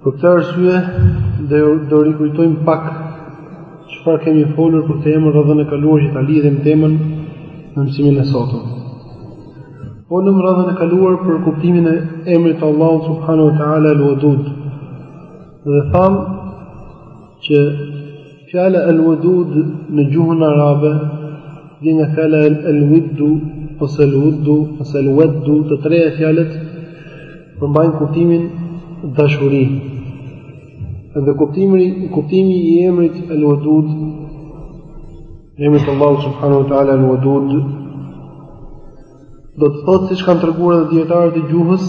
Për këtë arsye do rikujtojmë pak çfarë kemi folur për këtë emër radhën e kaluar që ta lidhim temën në mësimin e sotëm. Folëm radhën e kaluar për kuptimin e emrit të Allahut subhanahu wa taala al-Wadud. Dhe thamë që fjala al-Wadud në gjuhën arabe vjen nga fjala al-Widdu ose al-Wuddu ose al-Waddu, të treja fjalët Përmbajnë kuptimin dashuri. Dhe kuptimi i emrit Al-Wadud, emrit Allahut subhanahu wa taala Al-Wadud, do të thotë siç kanë treguar edhe dijetarët e gjuhës,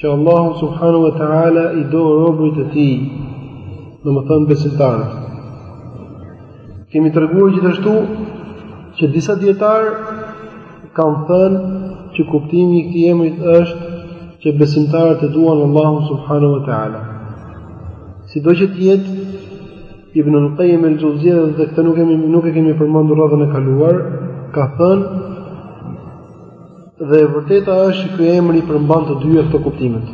që Allahu subhanahu wa taala i do robërit e tij, domethënë besimtarët. Kemi treguar gjithashtu që disa dijetarë Kanë thënë që kuptimi i këtij emrit është që besimtarët e duan Allahun subhanahu wa taala. Sido që të jetë Ibn al-Qayyim al-Jawziyye dhe këtë nuk kemi nuk e kemi përmendur radhën e kaluar, ka thënë dhe e vërteta është që ky emri i përmban të dyja këto kuptimet.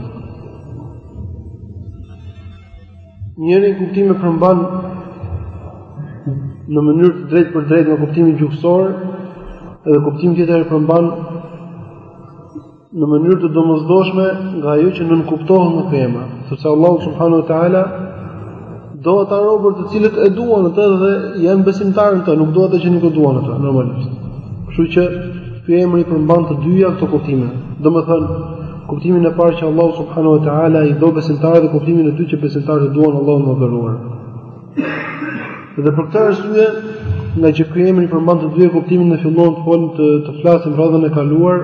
Njërin kuptim e përmban në mënyrë të drejtpërdrejtë në kuptimin gjuhësor, edhe kuptimin tjetër e përmban në mënyrë të domosdoshme nga ajo që nënkuptohet nga ky emër, sepse Allahu subhanahu wa taala do ata robër të cilët e duan atë dhe janë besimtarë në të, nuk do ata që nuk e duan atë normalisht. Kështu që ky emër i përmban të dyja këto kuptime. Domethënë, Kuptimin e parë që Allahu subhanahu wa taala i do besimtarët dhe kuptimin e dytë që besimtarët e duan Allahun e madhëruar. Dhe për këtë arsye, ngaqë ky emri përmban të dyja kuptimet, ne filluam të folim, të flasim radhën e kaluar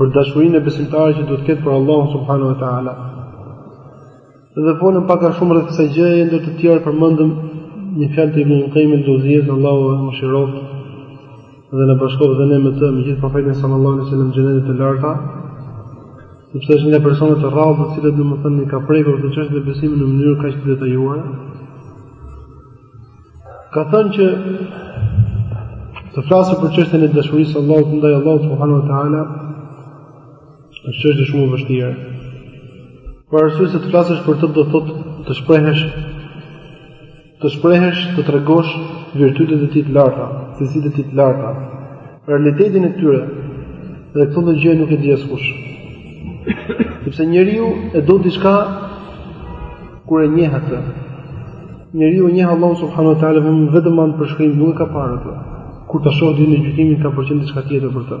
për dashurinë e besimtarit që duhet të ketë për Allahun subhanahu wa taala. Dhe folëm pak a shumë rreth kësaj gjëje ndër të tjera përmendëm një fjalë të Ibn Qayyim al-Jawziyye, Allahu e mëshiroftë, dhe na bashkoftë dhe ne me të, me gjithë profetin sallallahu alaihi wasallam xhenete të larta, sepse është nga personat e rrallë, të cilët domethënë i kanë prekur këto çështje besimi në mënyrë kaq të detajuar. Ka thënë që të flasësh për çështjen e dashurisë së Allahut ndaj Allahut subhanahu wa taala, Është çështje shumë e vështirë. Për arsye se të flasësh për të do të thotë të shprehesh të shprehesh, të tregosh virtytet e tij të larta, cilësitë e tij të larta, realitetin e tyre. Dhe këtë gjë nuk e di askush. Sepse njeriu e do diçka kur e njeh atë. Njeriu e njeh Allahun subhanahu wa taala vetëm vetëm me anë përshkrimi, nuk e ka parë atë. Kur ta shoh ditën e gjykimit ka për të qenë diçka tjetër për të.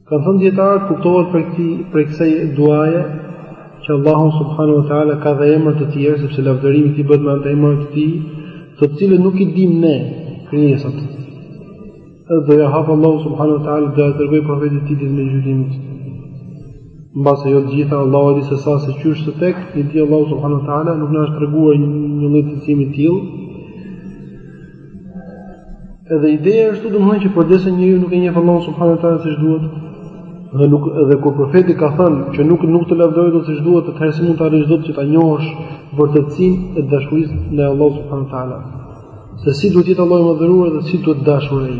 Kanë thënë dietarët kuptohet për këtë për kësaj duaje që Allahu subhanahu wa taala ka dhe emra të tjerë sepse lavdërimi i tij bëhet me anë të emrave të tij, të cilët nuk i dimë ne krijesat. Edhe ja hap Allahu subhanahu wa taala profetit të tij në Gjykimin. Mbase jo të gjitha Allahu e di se sa se qysh të tek, i di Allahu subhanahu wa taala nuk na është treguar një lajm i tillë Edhe ideja është domthonjë që përderisa njeriu nuk e njeh Allahun subhanuhu teala siç duhet, dhe edhe kur profeti ka thënë që nuk nuk të lavdëroj dot siç duhet, atëherë si mund ta arrish dot që ta njohësh vërtetësinë e dashurisë ndaj Allahut subhanuhu teala. Se si duhet të jetë Allahu i mëdhëruar dhe si duhet dashur ai.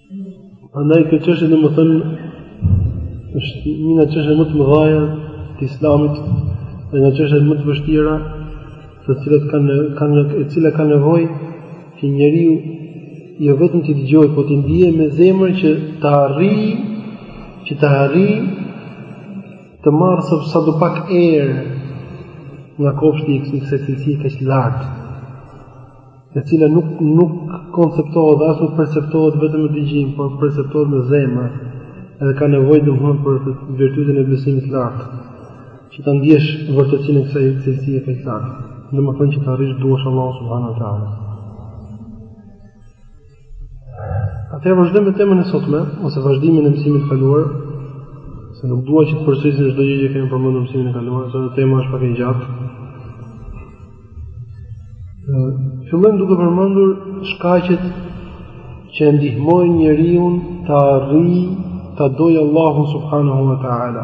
Prandaj kjo çështje domethënë është një nga çështjet më të mëdhaja të Islamit, dhe nga çështjet më të vështira, të cilat kanë kanë e cila ka nevojë që njeriu jo vetëm t'i dëgjojë, po t'i ndiejë me zemër që të arrijë, që të arrijë të marrë sadopak erë nga kopshti i kësaj cilësie kaq të lartë e cila nuk nuk konceptohet as nuk perceptohet vetëm me dëgjim, por perceptohet me zemër. Edhe ka nevojë domethënë për virtytin e besimit të lartë, që ta ndjesh vërtetësinë e kësaj cilësie të lartë. Domethënë që të arrish ta duash Allahun subhanahu wa taala. Atëherë vazhdojmë me temën e sotme ose vazhdimin e mësimit të kaluar, se nuk dua që të përsërisim çdo gjë që kemi përmendur në mësimin e kaluar, se tema është pak e gjatë. Fillojmë duke përmendur shkaqet që e ndihmojnë njeriun të arrijë ta dojë Allahun subhanahu wa taala.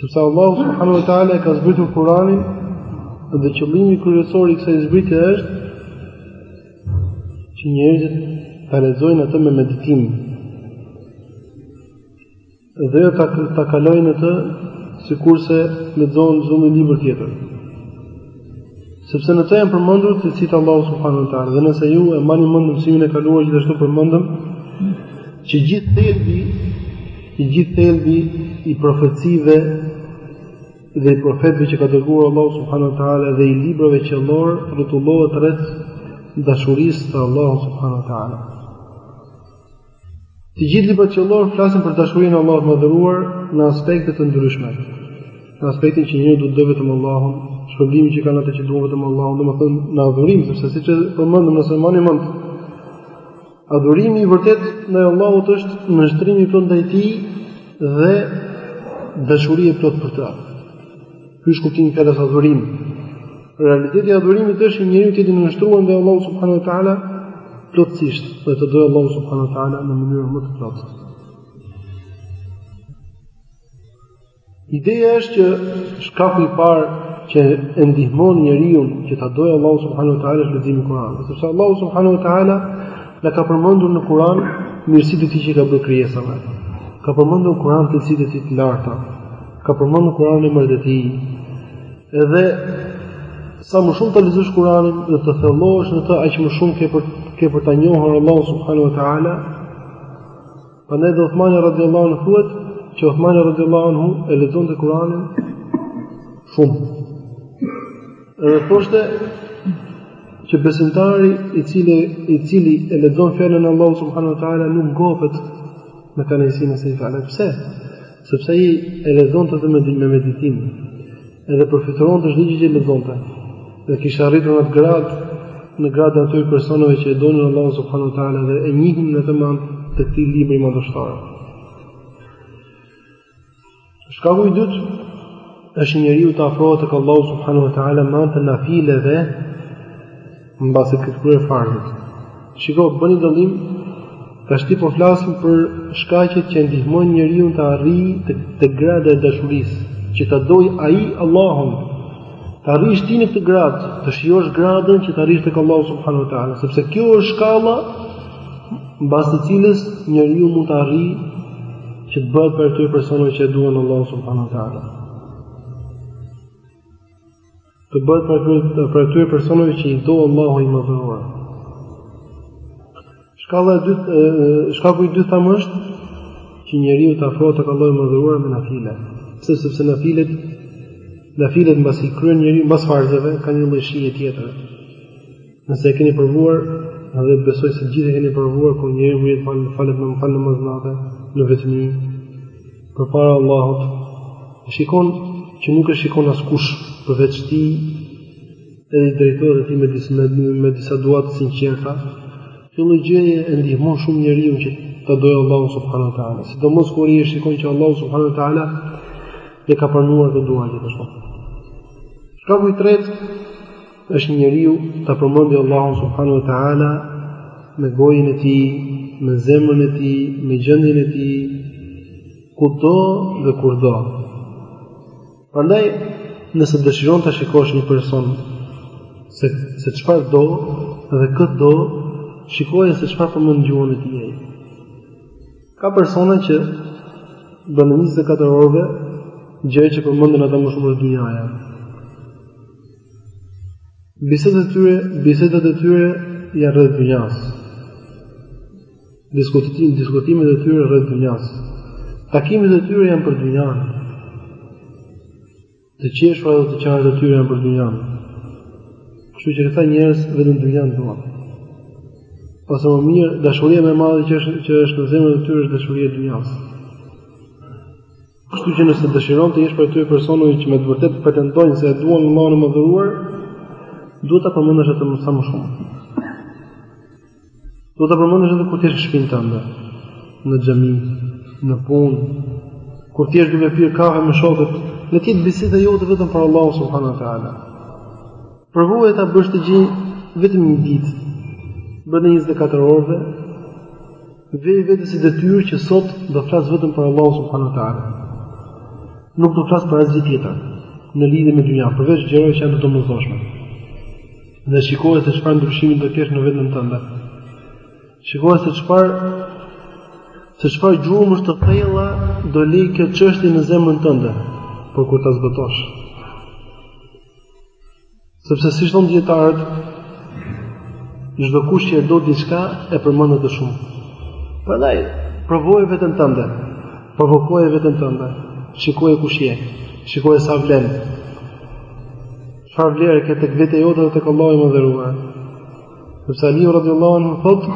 Sepse Allahu subhanahu wa taala e ka zbritur Kur'anin dhe qëllimi kryesor i kësaj zbritje është që njerëzit ta lexojnë atë me meditim. Dhe ta ta kalojnë atë sikurse lexojnë çdo libër tjetër. Sepse në të janë përmendur cilësitë e Allahut subhanahu wa taala, dhe nëse ju e mbani mend mësimin e kaluar gjithashtu përmendëm që gjithë thelbi i gjithë thelbi i profecive dhe i profetëve që ka dërguar Allahu subhanahu wa taala dhe i librave qiellorë rrotullohet rreth dashurisë së Allahut subhanahu wa taala. Të gjithë librat qiellorë flasin për dashurinë e Allahut të Madhëruar në aspekte të ndryshme. Në aspektin që njeriu duhet ta dojë vetëm Allahun, shpërblimin që kanë ata që duan vetëm Allahun, domethënë në adhurim, sepse siç e përmendëm nëse e mbani mend, adhurimi i vërtetë ndaj Allahut është nënshtrim i plot ndaj tij dhe dashuri e plot për të. Ky është kuptimi i fjalës adhurim. Realiteti i adhurimit është që njeriu të nënshtrohet ndaj Allahu subhanahu wa taala plotësisht dhe ta dojë Allahu subhanahu wa taala në mënyrën më të plotë. Ideja është që shkaku i parë që e ndihmon njeriu që ta dojë Allahu subhanahu wa taala është leximi i Kuranit, sepse Allahu subhanahu wa taala na ka përmendur në Kur'an mirësitë e tij që ka bërë krijesave. Ka përmendur Kur'an cilësitë e tij të larta. Ka përmendur Kur'an emrat e tij Edhe sa më shumë ta lexosh Kur'anin dhe të thellohesh në të, aq më shumë ke për ke për ta njohur Allahu subhanahu wa taala. Prandaj dhe Uthmani radhiyallahu anhu thuhet që Uthmani radhiyallahu anhu e lexonte Kur'anin shumë. Edhe thoshte që besimtari i cili i cili e lexon fjalën e Allahu subhanahu wa taala nuk ngopet me kënaqësinë e saj. Pse? Sepse ai e lexonte atë me, me meditim, edhe përfytyronte çdo gjë që e lexonte, dhe kishte arritur atë gradë, në gradën e atyre personave që e donin Allah subhanu ta'ala dhe e njihnin atë me anë të këtij libri madhështor. Shkaku i dytë, është njeriu të afrohet tek Allah subhanu ta'ala me anë të nafile dhe Mbasi të ketë kryer farzet. Shiko, bëni dallim tashti po flasim për shkaqet që e ndihmojnë njeriu të arrijë te, te grada e dashurisë, që ta doj ai Allahun. Të arrish ti në këtë grad, të shijosh gradën që të arrish tek Allahu subhanahu wa taala, sepse kjo është shkalla mbas së cilës njeriu mund të arrijë që të bëhet prej atyre personave që e duan Allahu subhanahu wa taala. Të bëhet prej atyre prej atyre personave që i do Allahu i madhëruar. Shkalla e dytë, shkaku i dytë thamë është që njeriu të afrohet tek Allahu i madhëruar me nafile. Pse sepse nafilet nafilet mbasi i kryen njeriu mbas farzeve kanë një lloj shije tjetër. Nëse e keni provuar, dhe besoj se të gjithë e keni provuar kur njeriu vjen fal falet me fal namaz nate në vetmi përpara Allahut, e shikon që nuk e shikon askush përveç tij e i drejtohet atij me disa me, me disa dua të sinqerta. Kjo lloj gjëje e ndihmon shumë njeriu që ta dojë Allahu subhanahu wa taala. Sidomos kur i shikon që Allahu subhanahu wa taala ia ka pranuar atë dua gjithashtu. Shkaku i tretë Është që njeriu ta përmendi Allahun subhanahu wa taala me gojën e tij, me zemrën e tij, me gjendjen e tij, kudo dhe kurdo. Prandaj, nëse dëshiron ta shikosh një person se se çfarë do dhe kë do, shikoje se çfarë përmend gjuha e tij. Ka persona që në 24 orëve gjëja që përmendin ata më shumë është dynjaja. Bisedat e tyre, bisedat e tyre janë rreth dynjas. Diskutimet, diskutimet e tyre rreth dynjas. Takimet e tyre janë për dynjan. Të qeshurat dhe të qarët e tyre janë për dynjan. Kështu që këta njerëz vetëm dynjan duan. Ose më mirë, dashuria më e madhe që është që është në zemrën e tyre është dashuria e dynjas. Kështu që nëse dëshiron të jesh prej atyre personave që me të vërtetë pretendojnë se e duan Allahun e madhëruar, duhet ta përmendësh atë sa më shumë. Duhet ta përmendësh edhe kur të jesh në shpinën tënde, në xhami, në punë, kur të jesh duke pirë kafe me shokët, le të jetë biseda jote vetëm për Allahun subhanahu wa teala. Provoje ta bësh këtë gjë vetëm një ditë brenda 24 orëve vëri vetes si detyrë që sot do flas vetëm për Allahun subhanahu wa taala. Nuk do flas për asgjë tjetër në lidhje me dynjan, përveç gjërave që janë të domosdoshme. Dhe shikoje se çfarë ndryshimi do të kesh në veten tënde. Shikoje se çfarë se çfarë gjurmësh të thella do lërë kjo çështje në zemrën tënde, por kur ta zbatosh, Sepse siç thonë dijetarët, çdokush që e do diçka e përmend atë shumë. Prandaj provoje veten tënde. Provokoje veten tënde. Shikoje kush je. Shikoje sa vlen. Çfarë vlerë ke tek vetja jote dhe tek Allahu i madhëruar. Sepse Aliu radiallahu anhu thotë,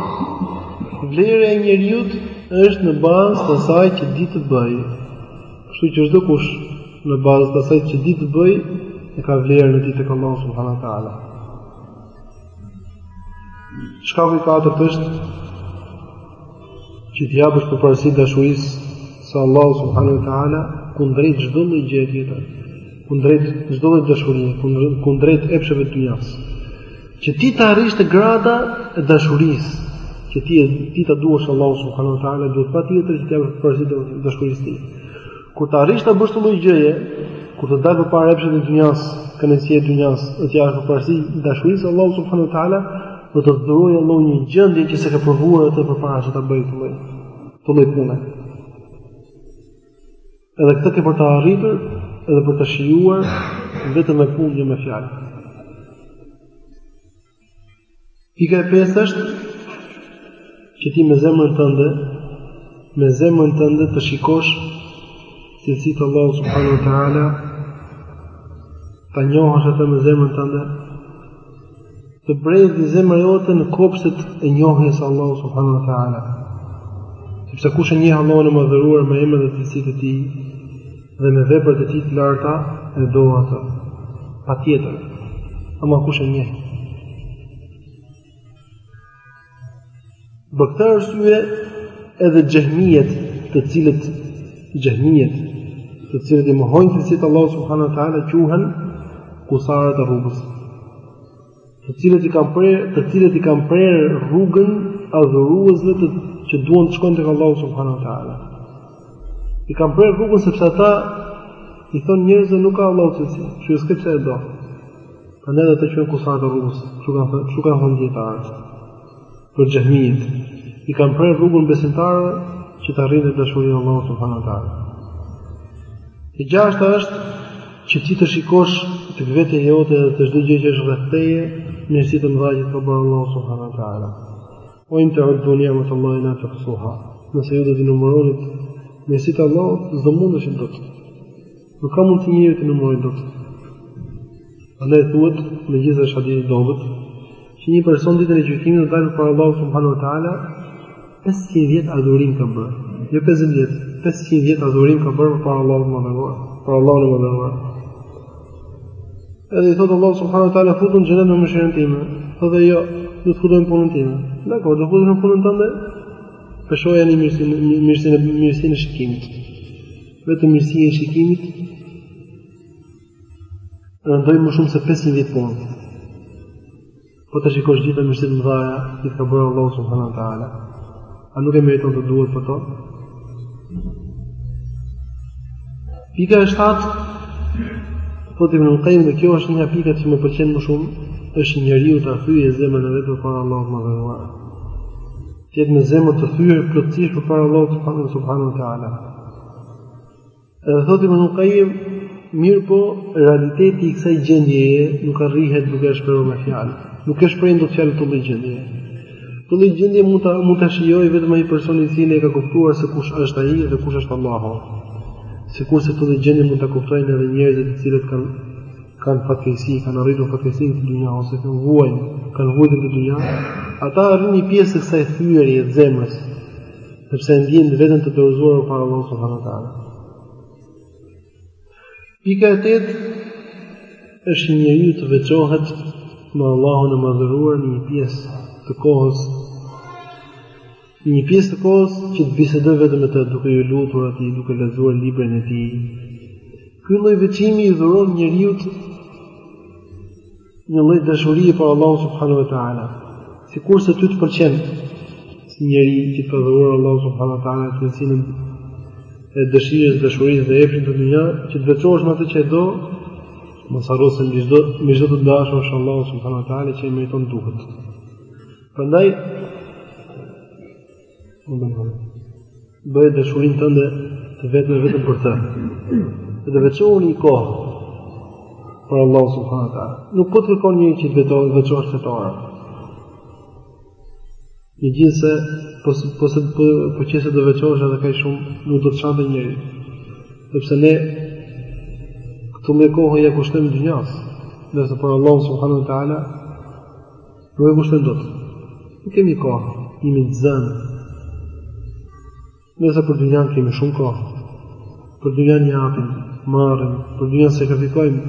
vlera e njeriut është në bazë të asaj që di të bëjë. Kështu që çdokush në bazë të asaj që di të bëjë, e ka vlerën e tij tek Allahu subhanahu wa ta'ala. Shkaku i katërt është Që t'i japësh përparësi dashurisë së Allahut subhanahu wa taala kundrejt çdo lloj gjëje tjetër, kundrejt çdo lloj dashurie, kundrejt epsheve të dynjas. Që ti të arrish të grada e dashurisë, që ti, ti ta duash Allahun subhanahu wa taala, duhet patjetër që t'i japësh përparësi dashurisë së tij. Kur të arrish ta bësh këtë lloj gjëje, kur të dalin përpara epshet e dynjas, kënaqësia e dynjas, dhe t'i japësh përparësi dashurisë së Allahut subhanahu wa taala, Do të dhurojë Allahu një gjendje që s'e ka provuar atë përpara se ta bëjë këtë lloj, këtë lloj pune. Edhe këtë ke për ta arritur edhe për ta shijuar vetëm me punë dhe jo me fjalë. Pika e pestë është Që ti me zemrën tënde, me zemrën tënde të shikosh cilësitë e Allahut subhanahu wa taala ta njohësh atë me zemrën tënde. Të bredhë zemra jote në kopshtet e njohjes së Allahut subhanahu wa taala. Sepse kush e njeh Allahun e madhëruar me emrat dhe cilësitë e tij dhe me veprat e tij të larta, e do atë. Patjetër. Ama kush e njeh? Për këtë arsye edhe xehmijet, të cilët xehmijet, të cilët i mohojnë cilësitë e Allahut subhanahu wa taala quhen kusarët e rrugës. Të cilët i kanë prerë, të cilët i kanë prerë rrugën adhuruesve që duan të shkojnë tek Allahu subhanahu wa taala. I kanë prerë rrugën sepse ata i thonë njerëzve nuk ka Allahu cilësi, kështu që s'ke pse e do. Andaj ata quhen kusarët e rrugës, kështu kanë thënë, kështu kanë thënë dietarët. Për xehmit, i kanë prerë rrugën besimtarëve që të arrijnë dashurinë e Allahut subhanuhu teala. E gjashta është që ti të shikosh te vetja jote dhe te çdo gjë që është rreth teje, mirësitë e mëdha që ka bërë Allahu subhanahu wa taala. Ue in teuddu ni'metallahi la tuhsuha. Nëse ju do të numëroni mirësitë e Allahut, s'do mundeshit Nuk ka mundësi njeriu t'i numërojë dot. Andaj thuhet megjithëse është hadith i dobët, që një person ditën e gjykimit do dalë para Allahut subhanahu wa taala 500 vjet adhurim ka bërë. Jo 50 vjet, 500 vjet adhurim ka bërë para Allahut madhëruar, para Allahut madhëruar. Edhe i thotë Allahu subhanahu wa taala futu në xhenet me mëshirën time. Thotë jo, do të futem me punën time. Dakor, do futesh me punën tënde. Peshojani mirësinë, mirësinë, mirësinë e shikimit. Vetëm mirësia e shikimit rëndoi më shumë se 500 vjet punë. Po të shikosh gjithë mirësitë e mëdha që ka bërë Allahu subhanahu wa taala, a nuk e meriton të duhet për to? Pika e shtatë, thotë Ibn Qayyim dhe kjo është nga pikat që më pëlqen më shumë, është njeriu ta thyejë zemrën e vet përpara Allahut madhë Të jetë me zemër të thyer plotësisht përpara Allahut subhanuhu subhanuhu teala. Edhe thotë Ibn Qayyim, mirëpo realiteti i kësaj gjendjeje nuk arrihet duke e shprehur me fjalë. Nuk e shprehin dot fjalët këtë lloj gjendje. Këtë lloj gjendje mund ta mund ta shijojë vetëm ai person i cili e ka kuptuar se kush është ai dhe kush është Allahu. Sikurse këtë lloj gjendje mund ta kuptojnë edhe njerëzit të cilët kanë kanë fatkeqësi, kanë arritur fatkeqësi në dynja ose kanë vuajë, kanë vuajtur në dynja, ata arrin një pjesë të kësaj thyerje të zemrës, sepse e ndjen veten të dorëzuar para Allahut subhanahu wa taala. Pika e tetë është një njeri të veçohet me Allahun e madhëruar në një pjesë të kohës Një pjesë të kohës që të bisedojë vetëm me të, duke iu lutur atij, duke lexuar librin e tij. Ky lloj veçimi i dhuron njeriut një lloj dashurie për Allahun subhanahu wa taala. Sikurse ty të pëlqen si njeri që të ka dhuruar Allahu subhanahu wa taala cilësinë e dëshirës, dashurisë dhe epshit në dynja, që të veçohesh me atë që e do, mos harro se mbi çdo të dashur është Allahu subhanahu wa taala që e meriton të duhet. Prandaj bëjë dashurin të ndë të vetë në vetëm për të. Dhe të veqohë një kohë për Allah subhanët ta. Nuk po të kërkon një që të veqohë të veqohë të tërë. Në gjithë se, po, po, po, po që se të veqohë që dhe ka i shumë, nuk do të shantë dhe njëri. Dhe pse ne, këtu me kohë e kushtëm dë njësë. Dhe se për Allah subhanët ta ala, Nuk e kushtojmë dot. Nuk kemi kohë, jemi të zënë. Ndërsa për dynjanë kemi shumë kohë. Për dynjanë ne japim, marrim, për dynjanë sakrifikojmë.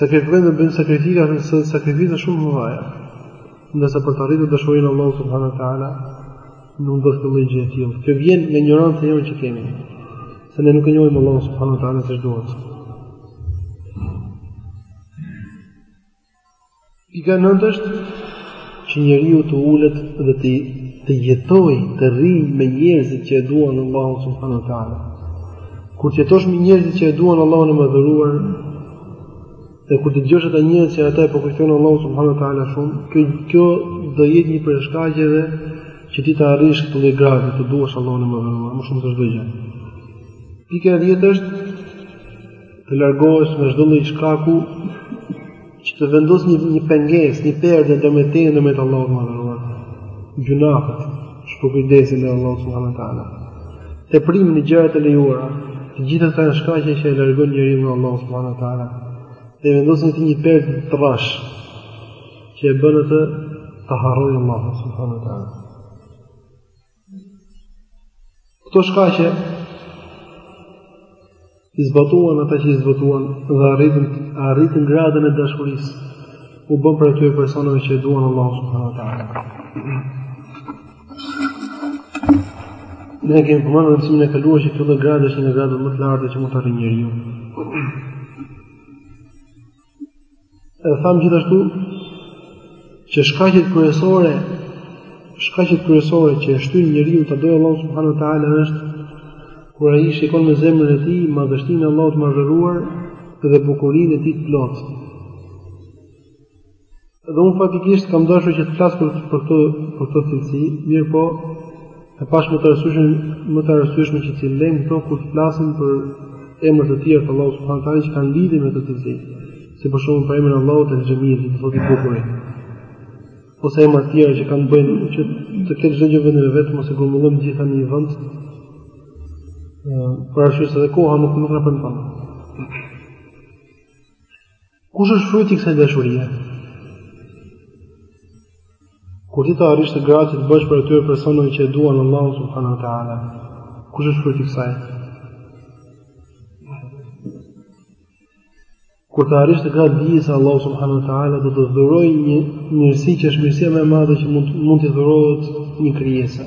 Sakrifikojmë dhe bëjmë sakrifica, nëse sakrifica shumë mëdhaja. Ndërsa për të arritur dashurinë e Allahut subhanahu wa taala, nuk do të filloj gjë të tillë. Kjo vjen nga ignoranca jonë që kemi. Se ne nuk e njohim Allah subhanahu wa taala siç duhet. Pika e nëntë është që njeriu të ulet dhe të të jetojë, të rrijë me njerëzit që e duan Allahun subhanahu teala. Kur të jetosh me njerëzit që e duan Allahun e madhëruar, dhe kur t'i dëgjosh ata njerëz që ata e përkujtojnë Allahun subhanahu teala shumë, kjo kjo do jetë një prej shkaqeve që ti të arrish këtë lloj gradi, të duash Allahun e madhëruar, më shumë se çdo gjë. Pika e dhjetë është të largohesh nga çdo lloj shkaku që të vendos një një pengesë, një perde ndërmjet teje dhe ndërmjet Allahut të madhëruar. Gjynahet, shpërkujdesi ndaj Allahut subhanahu wa taala. Teprimi në gjërat e lejuara, të gjitha këto janë shkaqe që e largon njeriun nga Allahu subhanahu wa taala. Dhe vendos në të një perde të trashë që e bën atë të harrojë Allahun subhanahu wa taala. Këto shkaqe i zbatuan ata që i zbatuan dhe arritën arritën gradën e dashurisë u bën prej atyre personave që e duan Allahu subhanahu wa taala. Ne kemi përmendur në mësimin e kaluar që kjo gradë është një gradë më të lartë që mund të arrijë njeriu. E thamë gjithashtu që shkaqet kryesore shkaqet kryesore që e shtyjnë njeriun ta dojë Allahun subhanahu wa taala është kur ai shikon me zemrën e tij madhështinë e Allahut të madhëruar dhe bukurinë e tij të plotë. Edhe unë faktikisht kam dashur që të flas për për këtë për këtë cilësi, mirëpo e pashë më të arsyeshme më të arsyeshme që t'i lëmë këto kur të flasim për emra të tjerë të Allahut subhanahu taala që kanë lidhje me këtë cilësi. Si për shembull për emrin e Allahut el Xhemil, që do të thotë i bukuri. Ose emra të tjera që kanë, në mënyrë që të ketë çdo gjë vendin e vet, mos i grumbullojmë gjithë në një vend. Ëh, për arsye se koha nuk nuk na premton. Kush është fryti i kësaj dashurie? Kur ti të arrish këtë gradë që të bëhesh prej atyre personave që e duan Allahu subhanahu wa taala, kush është fryti i kësaj? Kur të arrish këtë gradë dije se Allahu subhanahu wa taala do të dhurojë një mirësi që është mirësia më e madhe që mund mund të dhurohet një krijese.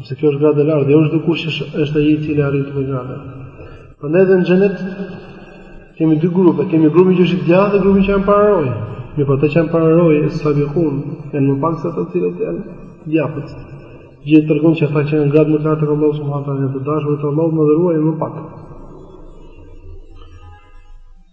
Sepse kjo është gradë e lartë, jo çdokush është është ai i cili e arrin këtë gradë. Prandaj edhe në xhenet kemi dy grupe, kemi grupin që është i djathtë dhe grupin që janë pararojë. Mirëpo ata që janë pararojë, es sabikun, janë më pak se ata të cilët janë të djathtët. Gjë që tregon që ata që janë gradë më lartë tek Allahu subhanahu wa taala, të dashurit e Allahut të madhëruar janë më pak.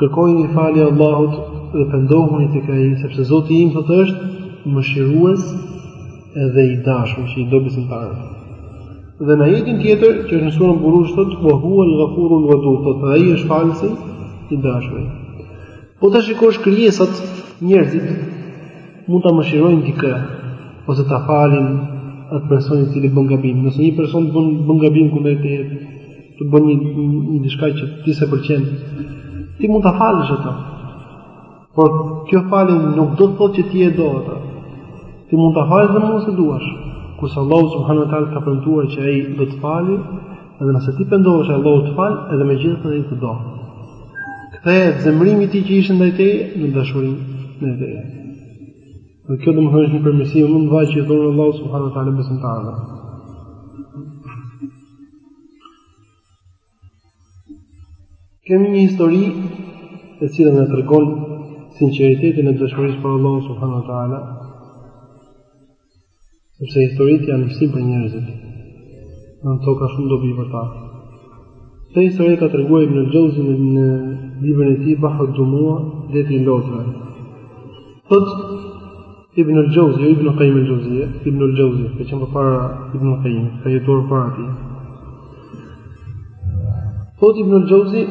Kërkojini falje Allahut dhe pendohuni tek ai, sepse Zoti im thotë është mëshirues edhe i dashur që i do besimtarët. Dhe në ajetin tjetër që është në suren Buruxh thotë wa huwa al-ghafurul wadud, thotë ai është falësi i dashur. Po të shikosh krijesat, njerëzit mund ta mëshirojnë dikë ose ta falin atë person i cili bën gabim. Nëse një person bën bën gabim kundrejt teje, të bën një një diçka që ti s'e pëlqen. Ti mund ta falësh atë. Por kjo falje nuk do të thotë që ti e do atë. Ti mund ta falësh dhe mos e duash. Kurse Allahu subhanahu wa taala ka premtuar që ai do të falë, edhe nëse ti pendohesh Allahu të fal, edhe me gjithë këtë ai të do. Kthehet zemërimi i tij që ishte ndaj teje në dashuri ndaj teje. Dhe kjo do me thënë është një prej mirësive më të mëdha që i dhuron Allahu subhanahu wa taala besimtarëve. Kemi një histori e cila na tregon sinqeritetin e dashurisë për Allahun subhanahu wa taala. Sepse historitë janë mësim për njerëzit. Në to ka shumë dobi për ta. Këtë histori ka treguar Ibn Jauzi në, në librin e tij Bahru Dumu, Deti i Lotëve. Thot Ibn al-Jawzi, jo Ibn Qayyim al-Jawzi, Ibn al-Jawzi, ka qenë përpara Ibn Qayyim, ka jetuar para atij. Thotë Ibn al-Jawzi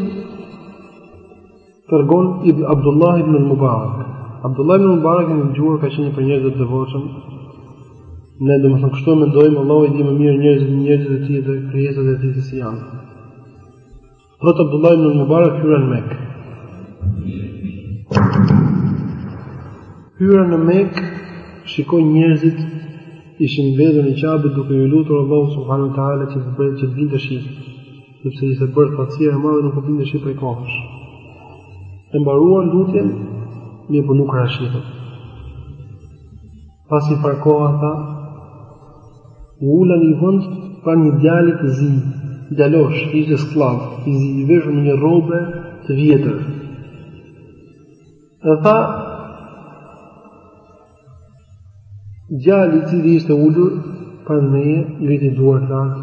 tregon Abdullah ibn al-Mubarak. Abdullah ibn al-Mubarak njihet ka qenë një prej njerëzve të devotshëm. Ne domethënë kështu mendojmë, Allahu e di më mirë njerëzit, njerëzit e tij dhe krijesat e tij si janë. Thotë Abdullah ibn Mubarak hyra në Mekë. Hyra në Mekë, shikoj njerëzit ishin mbledhur në Kabe duke iu lutur Allahut subhanahu wa taala që të bëjë që të binte shi, sepse ishte bërë thatësi e madhe nuk u binte shi prej kohësh. E mbaruan lutjen, mirëpo nuk ra shi. Pas një farë kohe tha u ula në vend pashë një djalë të zi, djalosh, ishte skllav, i zi i veshur me një rrobe të vjetër. Dhe tha, djali i cili ishte ulur pranë meje ngriti duart lart,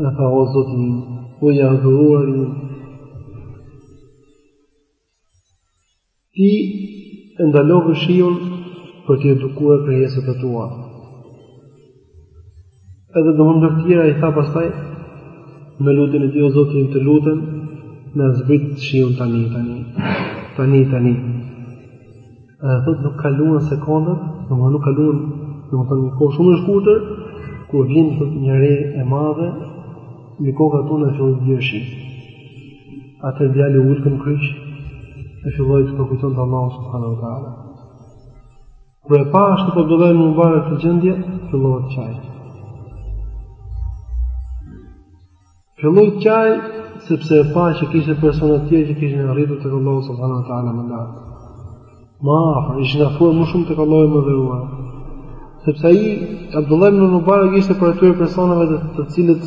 dhe tha, o Zoti im, o i adhuruari im, Ti e ndalove shiun për të edukuar krijesat e tua. Edhe do dua të tjera i tha pastaj në lutjen e tij o Zoti im të lutem na zbrit shiun tani tani tani tani Ai thotë nuk kaluan sekonda, domethënë nuk kaloi domethënë një kohë shumë e shkurtër kur vjen thotë një re e madhe mbi kokat tona e filloi të bjerë shi. Ai djali u ul këmbëkryq e filloi të përkujtonte Allahun subhanahu wa taala. Kur e pa ashtu Abdullah ibn Mubarak këtë gjendje, filloi të qajë. Filloi të qajë sepse e pa që kishte persona të tjerë që kishin arritur tek Allahu subhanahu wa taala më lart. Më afër, ishin afruar më shumë tek Allahu i madhëruar. Sepse ai Abdullah ibn Mubarak ishte prej atyre personave të, të cilët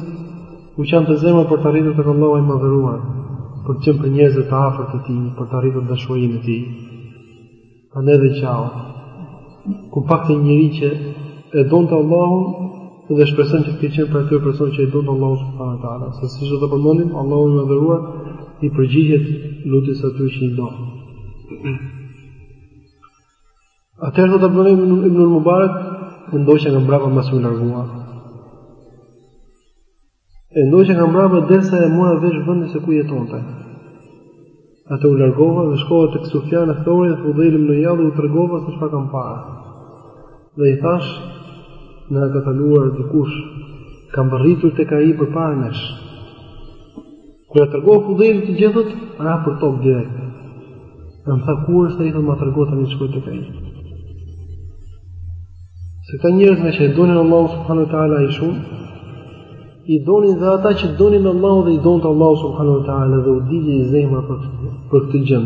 u qante zemra për të arritur tek Allahu i madhëruar, për të qenë prej njerëzve të afërt të tij, për të arritur dashurinë e tij. Për ne dhe qau. Ku pa këtë njeri që e donte Allahu dhe shpresojmë që të ketë qenë prej atyre personave që e donte Allahu subhanu ta'ala. Se siç do ta përmendim, Allahu i madhëruar i përgjigjet lutjes atyre që i do. Atëherë thotë Ibn Mubarak, e ndoqa nga mbrapa mbasi u largua. E ndoqa nga mbrapa derisa e mora vesh vendin se ku jetonte. Atëherë u largova dhe shkova tek Sufjan Theuri dhe Fudhejl ibn Ijad u tregova se çfarë kam parë. Dhe i thash, na ka kaluar dikush, ka mbërritur tek ai përpara nesh. Kur ja tregova Fudhejlit këtë gjë, thotë, ra për tokë direkt. Dhe më tha ku është ai ma trego tani të shkoj tek ai. Se këta njerëz që e donin Allahun subhanahu wa taala aq shumë, i donin dhe ata që donin Allahun dhe i donte Allahu subhanahu wa taala dhe u digjej zemra për për këtë gjë.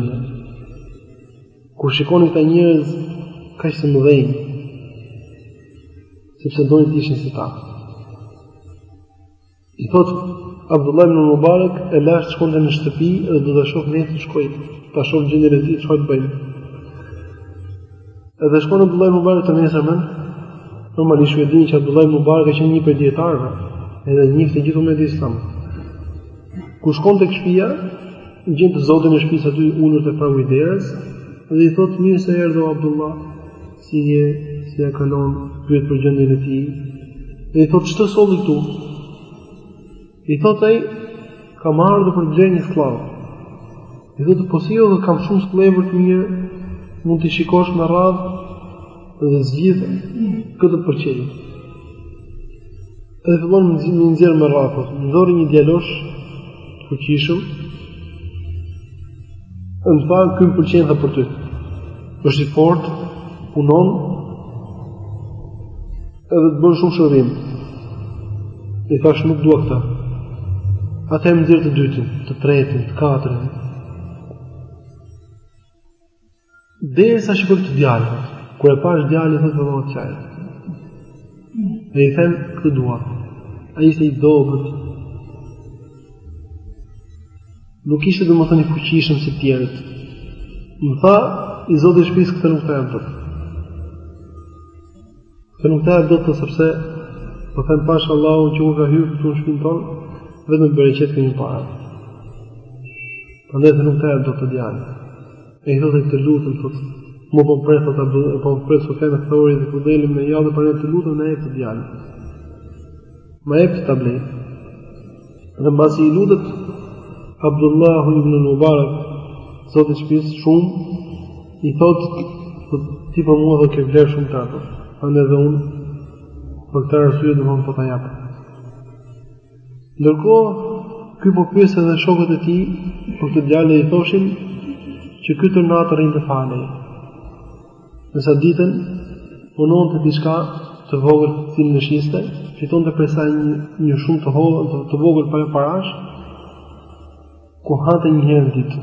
Kur shikonin këta njerëz kaq të mëdhenj, sepse donin të ishin si ta. I thot Abdullah ibn Mubarak e lash të shkonte në shtëpi dhe do të shoh vetë të shkoj, ta shoh gjendjen e tij çfarë bën. Edhe shkon Abdullah ibn Mubarak të nesërmen, normalisht ju e dini që Abdullah ibn Mubarak është një prej dietarëve, edhe e njeh i gjithë umeti islam. Kur shkon tek shtëpia, gjen të zotin e shtëpisë aty ulur te pragu i derës dhe i thot mirë se erdhe o Abdullah. Si je, si ja kalon, pyet për gjendjen e tij. Dhe i thotë ç'të solli këtu? I thotë ai, kam ardhur për të blerë një skllav. I thotë po si jo, dhe kam shumë skllevër të mirë, mund t'i shikosh me radhë dhe zgjidh kë të pëlqejë. Edhe fillon m'i nxjerr me radhë, thotë, nxori një djalosh të fuqishëm, e më tha, ky më pëlqen tha për ty. është i fort, punon, edhe të bën shumë shërbim. I thash nuk dua këta. Atëherë më nxjerr të dytin, të tretin, të katërin, Derisa shikoj këtë djalë, kur e pash djalin thotë fillova të qaj. Dhe i them këtë dua. Ai ishte i dobët. Nuk ishte domethënë i fuqishëm si tjerët. Më tha, i zoti i shpisë këtë nuk ta jap dot. Këtë nuk ta jap dot sepse, po të them pasha Allahun që kur ka hyrë këtu në shpinë tonë, vetëm bereqet kemi parë. Prandaj nuk ta jap dot këtë djalë. E i thotë të lutem, thot, mu po pret, thot, Abdu, po pret Sufjan Theuri dhe Fudejl ibn Ijad, por të lutem atë djalë. Ma jep ta blej. Dhe mbasi i lutet Abdullah ibn Mubarak zotit të shpis shumë, i thot, thot ti për po mua dhe ke vlerë shumë të lartë, andaj edhe unë, për këtë arsye domethënë po ta jap. Ndërkohë, ky po pyeste dhe shokët e tij për këtë djalë dhe i thoshin që ky tërë natën rrinte falej. Ndërsa ditën punonte diçka të vogël të cilën e shiste, fitonte prej saj një, një shumë të vogël, të, të vogël pa parash, ku hante një herë në ditë.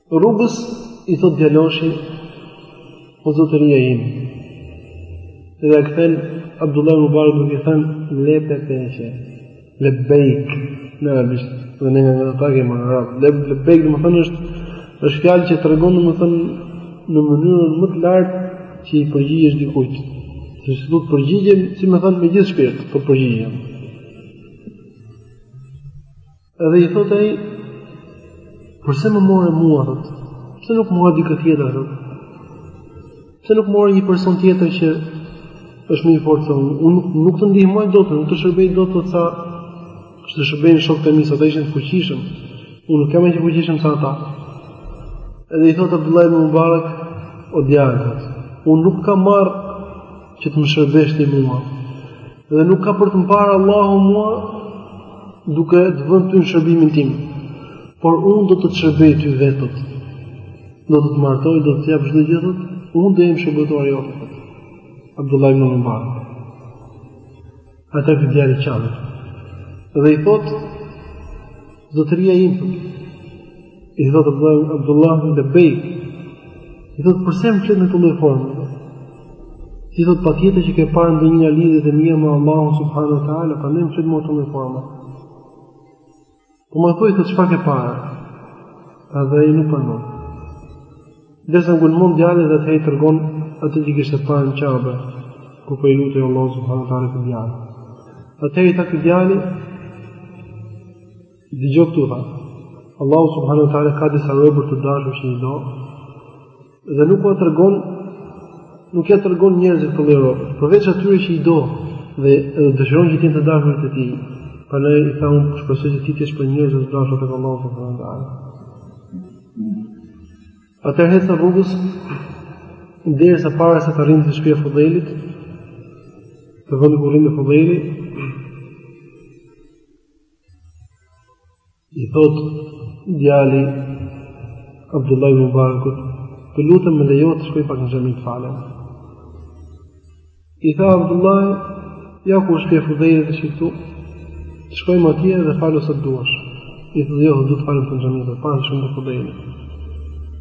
Rrugës i thot djaloshi O zotëria im Dhe ia kthen Abdullah Mubarak duke thënë Lepe peqe Lebejk Në arabisht Dhe në nga nga take më në arab Lebejk domethënë është është fjalë që tregon domethënë Në mënyrën më të lartë Që i përgjigjesh dikujt Dhe si thotë përgjigjem Si me thënë me gjithë shpirt Po përgjigjem Edhe i thotë ai, përse më more mua, thot? Pse nuk more dikë tjetër, thot? Pse nuk more një person tjetër që është më i fortë se unë? Unë nuk, nuk të ndihmoj dot, nuk të shërbej dot, thot sa që të shërbejnë shokët e mi, se ata ishin të fuqishëm. Unë nuk jam aq i fuqishëm sa ata. Edhe i thotë Abdullah ibn Mubarak, o djalë, unë nuk kam marrë që të më shërbesh ti mua. Dhe nuk ka për të më parë Allahu mua duke të vënë ty në shërbimin tim. Por unë do të të shërbej ty vetë, thot. Do të të martoj, do të të jap çdo gjë, thot, unë do jem shërbëtori jot. Abdullah ibn Mubarak. Atëherë ky djali qan. Dhe i thot zotëria im I thotë Abdullah, Abdullahu Lebejk. I thotë, përse më flet në këtë lloj forme? I thotë, patjetër që ke parë ndonjë lidhje timen me Allahun subhanu ta'ala, prandaj më flet në këtë lloj forme. Po më thuaj, thotë, çfarë ke parë? Edhe ai nuk pranon. Dhe se ngul këmbë djali dhe atëherë i tregon atë që kishte parë në Qabe, ku po i lutej Allahut subhanu ta'ala ky djali. Atëherë i thotë ky djali, Dëgjo këtu tha. Allahu subhanahu wa taala ka disa robër të dashur që i do dhe nuk ua tregon nuk ia tregon njerëzve këto robër, përveç atyre që i do dhe dëshiron që të jenë të dashur të tij. Prandaj i tha unë shpresoj që ti të jesh prej njerëzve të dashur tek Allahu subhanahu wa taala. Atëherë sa rrugës derisa para se të arrijnë te shpia e Fudejlit, te vendi ku rrinte Fudejli, I thot djali Abdullah ibn Mubarekut, "Të lutem më lejo të shkoj pak në xhami të falem." I tha Abdullah, "Ja ku është kjo fudhëje të shiktu. Të shkojmë atje dhe falo sa duash." I thot, "Jo, do të falem në xhami, do të falem shumë të fudhëje."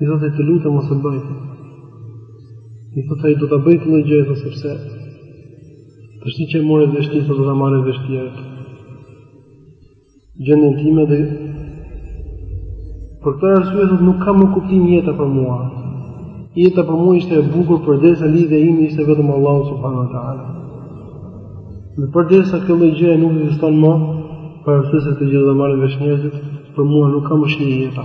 I thotë të lutem mos e bëj. I thotë ai do ta bëj këtë gjë edhe sepse është që morën vesh, se do ta marrin vesh. Gjendjen time dhe për këtë arsye thotë nuk ka më kuptim jeta për mua. Jeta për mua ishte e bukur përderisa lidhja ime ishte vetëm me Allahun subhanahu wa taala. Dhe përderisa kjo lloj lidhje nuk ekziston më, para se të gjithë ta marrin vesh njerëzit, për mua nuk ka më shije jeta.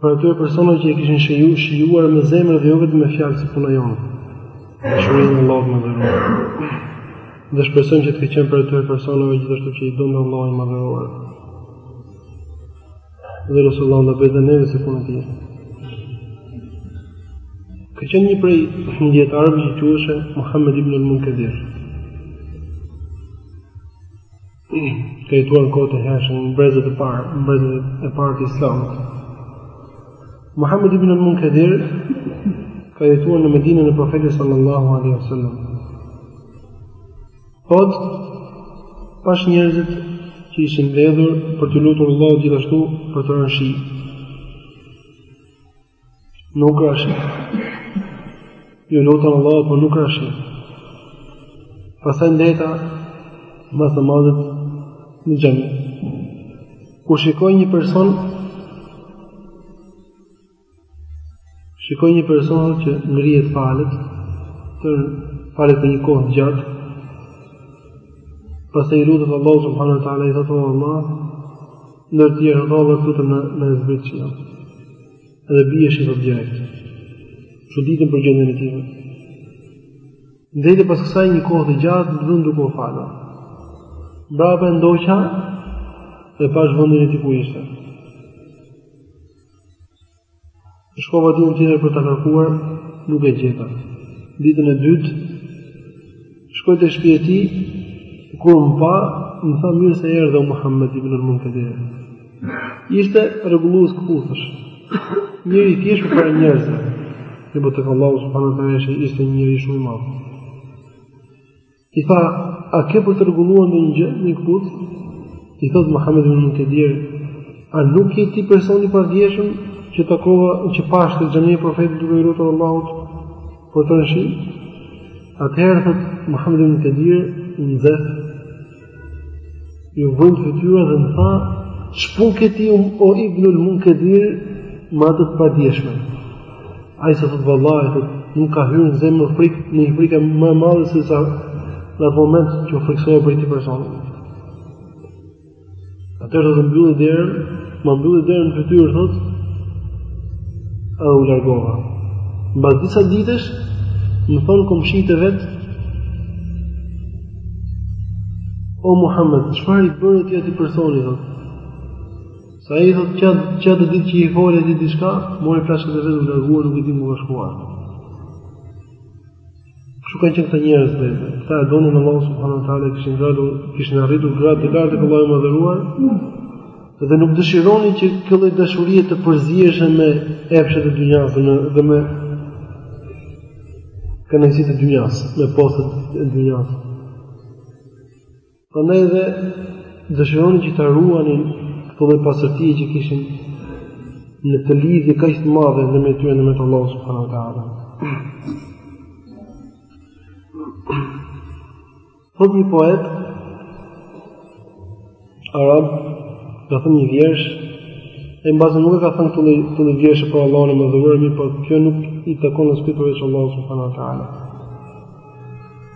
Prej atyre personave që e kishin shijuar, shijuar me zemër dhe jo vetëm me fjalë si puna jonë. Dashurinë e Allahut të Madhëruar. Dhe shpresojmë që të ketë qenë prej atyre personave gjithashtu që i do Allahu i Madhëruar. Dhe lus Allahun të na bëjë edhe neve si puna e tij. Ka qenë një prej dijetarëve që quhej Muhammed ibn al-Munkadir. Ka jetuar në kohët e hershme, në brezët e parë, në brezët e parë të Islamit. Muhammed ibn al-Munkadir ka jetuar në Medinën e Profetit sallallahu alaihi wasallam. Thot pashë njerëzit që ishin mbledhur për t'iu lutur Allahut gjithashtu për të rënë shi. Nuk ra shi. Iu lutën Allahut, por po nuk ra shi. Pastaj ndejta, mas namazit, në xhami. Kur shikoj një person, shikoj një person që ngrihet falet, falet për një kohë të gjatë, pastaj i lutet Allahut subhanahu wa taala, i thotë Allah, Ndër tjera ka dhe këtu të me, me e zbit shiun. Edhe bie shi për bjajt. U çudita për gjendjen e tij. Ndejti pas kësaj një kohë të gjatë, duke u falur. Mbrapa e ndoqa, dhe pashë vendin e tij ku ishte. Shkova ditën tjetër për ta kërkuar, nuk e gjeta. Ditën e dytë shkoj te shtëpia e tij, kur më pa, më tha mirë se erdhe o Muhammed ibn al-Munkadir. Ishte rregullues këpucësh. Njeri i thjeshtë para njerëzve. Po tek Allahu subhanahu wa taala ishte njeri shumë i madh. I thashë, a ke për të rregulluar ndonjë gjë në këpucë? I thotë Muhamedi ibn Munkadir, a nuk je ti personi i pardjeshëm që takova që pashë te xhamia e profetit duke i lutur Allahut për të rënë shi? Atëherë thot Muhamedi ibn Munkadir, nxeh iu vrenjt fytyra dhe më tha, ç'punë ke ti o Ibnul Munkadir, me atë të pardjeshmen. Ai se thot vallahi thot nuk ka hyrë në zemër frikë, ndonjë frikë më e madhe se sa në atë moment që u frikësova prej atij personi. Atëherë thot mbylli derën, ma mbylli derën në fytyrë thot. Edhe u largova. Mbas disa ditësh më thon komshinjtë e vet O Muhammed, çfarë i bëre ti atij personi thot? Se ai thotë që atë ditë që i fole ti diçka, mori plaçkat e veta u largua nuk e dimë ku ka shkuar. Kështu kanë qenë këta njerëz të vetë. Këta e donin Allah subhanahu wa taala, kishin gradë, kishin arritur gradë të lartë tek Allahu i madhëruar. Dhe nuk dëshironin që kjo lloj dashurie të përzihej me epshet e dynjas dhe me dhe me kënaqësitë e dynjas, me postet e dynjas. Prandaj dhe dëshironin që ta ruanin këtë lloj pastërtie që kishin në atë lidhje kaq të madhe ndërmjet tyre dhe ndërmjet Allahut subhanahu wa taala. Thot një poet arab ka thënë një vjersh e mbase nuk e ka thënë këtë këtë vjersh për Allahun e madhëruar, por kjo nuk i takon askujt përveç Allahut subhanahu wa taala.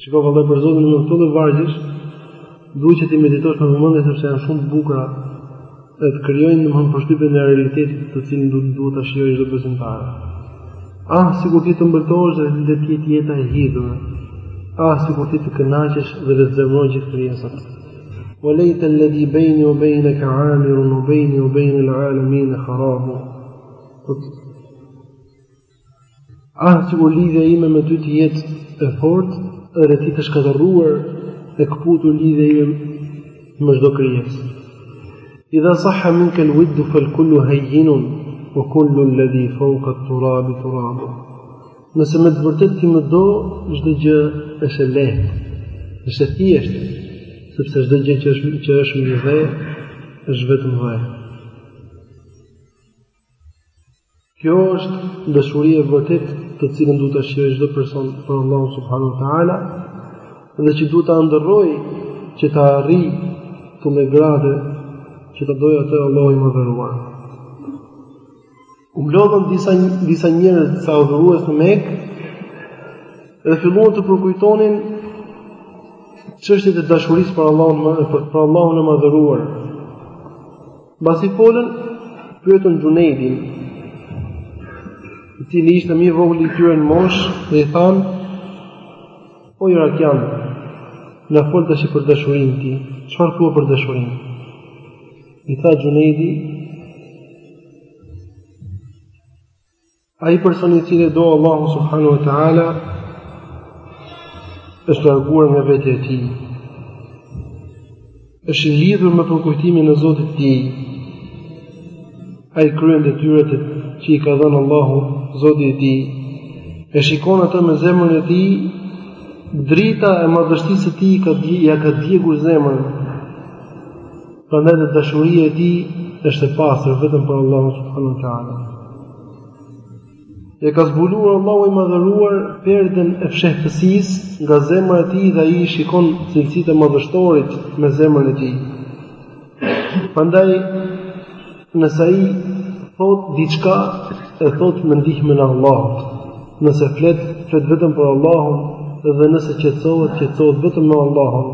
Shiko vëlla për Zotin në këto vargje, duhet që t'i meditosh me vëmendje sepse janë shumë të bukura dhe të krijojnë domthon përshtypjen e realitetit të cilin duhet duhet ta shijojë çdo besimtar. Ah, sikur ti të ëmbëltohesh dhe le të jetë jeta e hidhur. Ah, sikur ti të kënaqesh dhe le të zemrohen gjithë krijesat. Walejta alladhi bayni wa baynaka 'amirun wa bayni wa bayna al-'alamin kharabu. Ah, sikur lidhja ime me ty të jetë e fort, edhe të jetë e shkatërruar e këputur lidhja ime me çdo krijesë. Idha saha min kel widdu fel kullu hejjinun, we kullu ledhi fauka turabi turabu. Nëse me të vërtet ti më do, çdo gjë është e lehtë, është e thjeshtë, sepse çdo gjë që është, që është mbi dhe, është vetëm dhe. Kjo është dashuri e vërtet të cilën duhet ta shijojë çdo person për Allahun subhanahu wa taala dhe që duhet ta ëndërrojë që ta arrijë këtë me gradë që ta dojë atë Allahu i madhëruar. U mblodhën disa, disa njerëz, disa adhurues në Mekë, dhe filluan të përkujtonin çështjet e dashurisë për Allahun më për Allahun e madhëruar. Mbasi folën, pyetën Xhunejdin, i cili ishte më i vogli i tyre në moshë, dhe i thanë: "O Irakian, na fol tash për dashurinë ti. Çfarë thua për dashurinë?" I tha Xhunejdi, Ai person i cili e do Allahun subhanahu wa taala është larguar nga vetja e tij. Është i lidhur me përkujtimin e Zotit të tij. Ai kryen detyrat që ia ka dhënë Allahu, Zoti i tij. E shikon atë me zemrën e tij, drita e madhështisë së tij ka dhënë, ja ka djegur zemrën. Prandaj dhe dashuria e tij është e pastër vetëm për Allahun subhanahu wa taala. E ka zbuluar Allahu i madhëruar perden e fshehtësisë nga zemra e tij dhe ai i shikon cilësitë e madhështorit me zemrën e tij. Prandaj Nëse ai thotë diçka, e thotë me ndihmën e Allahut. Nëse flet, flet vetëm për Allahun dhe nëse qetësohet, qetësohet vetëm me Allahun.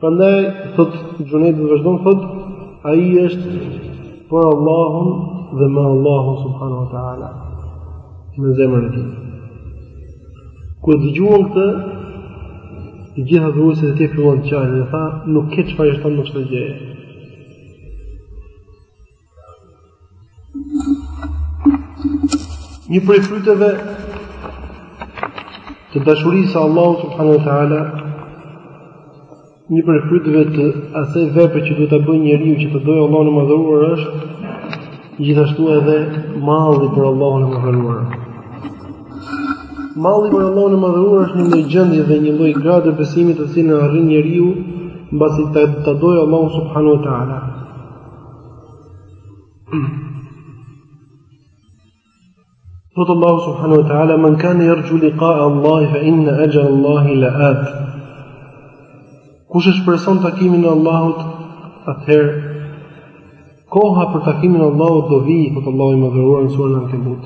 Prandaj thot Xhunejdi vazhdon thot, ai është për Allahun dhe me Allahun subhanahu wa taala. Në zemrën e tij. Kur e dëgjuan këtë, të gjithë adhuruesit e tjerë filluan të qajnë dhe thanë, nuk ke çfarë të shtosh më këtë gjë. Një prej fryteve të dashurisë së Allahut subhanahu wa taala, një prej fryteve të asaj vepre që duhet ta bëjë njeriu që ta dojë Allahun e madhëruar është Gjithashtu edhe malli për Allahun e madhëruar. Malli për Allahun e madhëruar është një lloj gjendje dhe një lloj grade e besimit të cilën e arrin njeriu mbasi ta, ta dojë Allahun subhanahu wa taala. Thotë Allahu subhanahu wa taala, "Man kana yarju liqa'a Allah fa inna ajala Allah la'at." Kush e shpreson takimin e Allahut, atëherë koha për takimin e Allahut do vijë, thotë Allahu i madhëruar në surën Al-Ankabut.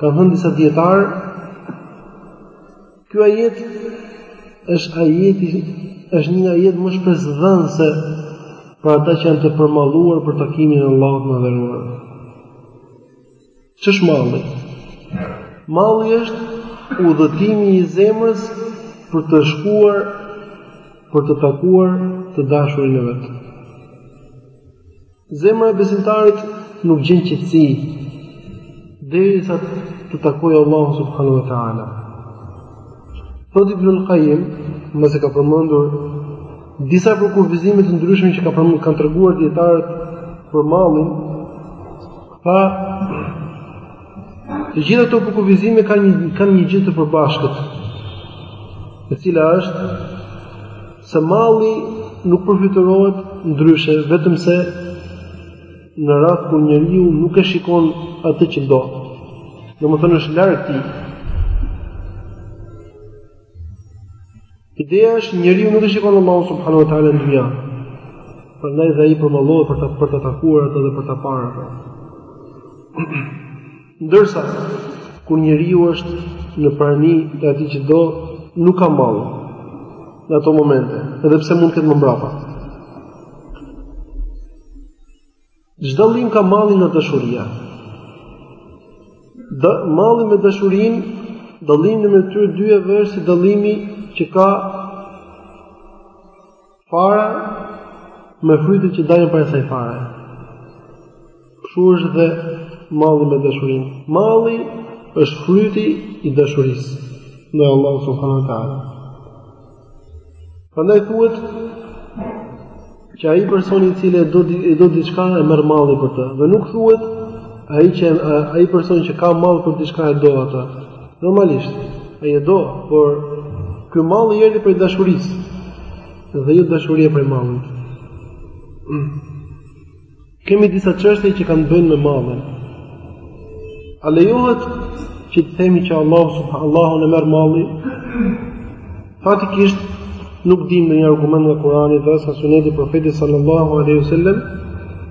Kanë thënë disa dijetarë, ky ajet është ajeti është një nga ajetet më shpresëdhënëse për ata që janë të përmalluar për takimin e Allahut madhëruar. Ç'është malli? Malli është udhëtimi i zemrës për të shkuar për të takuar të dashurin e vet. Zemra e besimtarit nuk gjen qetësi derisa të takojë Allahu subhanahu wa taala. Thotë ibn al-Qayyim, mbasi ka përmendur disa përkufizime të ndryshme që ka përmendur kanë treguar dietarët për mallin Pra, të gjitha këto përkufizime kanë një, kanë një gjë të përbashkët, e cila është se malli nuk përfytërohet ndryshe, vetëm se në rast kur njeriu nuk e shikon atë që do. Domethënë është larg tij. Ideja është njeriu nuk e shikon Allahun subhanahu wa taala në dynja. Prandaj dhe ai përmallohet për ta për ta takuar atë dhe për ta parë atë. Ndërsa kur njeriu është në prani të atij që do, nuk ka mall në ato momente, edhe pse mund të ketë më mbrapa. Ç'dallim ka malli nga dashuria. Do malli me dashurin, dallimi mes tyre dyve si dallimi që ka fara me frytet që dalin prej asaj fare. Kështu është dhe malli me dashurin. Malli është fryti i dashurisë ndaj Allahut subhanahu wa taala. Prandaj thuhet që ai person i cili do i do diçka e merr malli për të. Dhe nuk thuhet ai që ai person që ka mall për diçka e do atë. Normalisht ai e do, por ky mall i erdhi prej dashurisë. Dhe jo dashuria prej mallit. Mm. Kemi disa çështje që kanë të bëjnë me mallin. A lejohet që të themi që Allahu subhana Allahun e merr malli? Faktikisht nuk dim ndonjë argument nga Kurani dhe as nga suneti i profetit sallallahu alaihi wasallam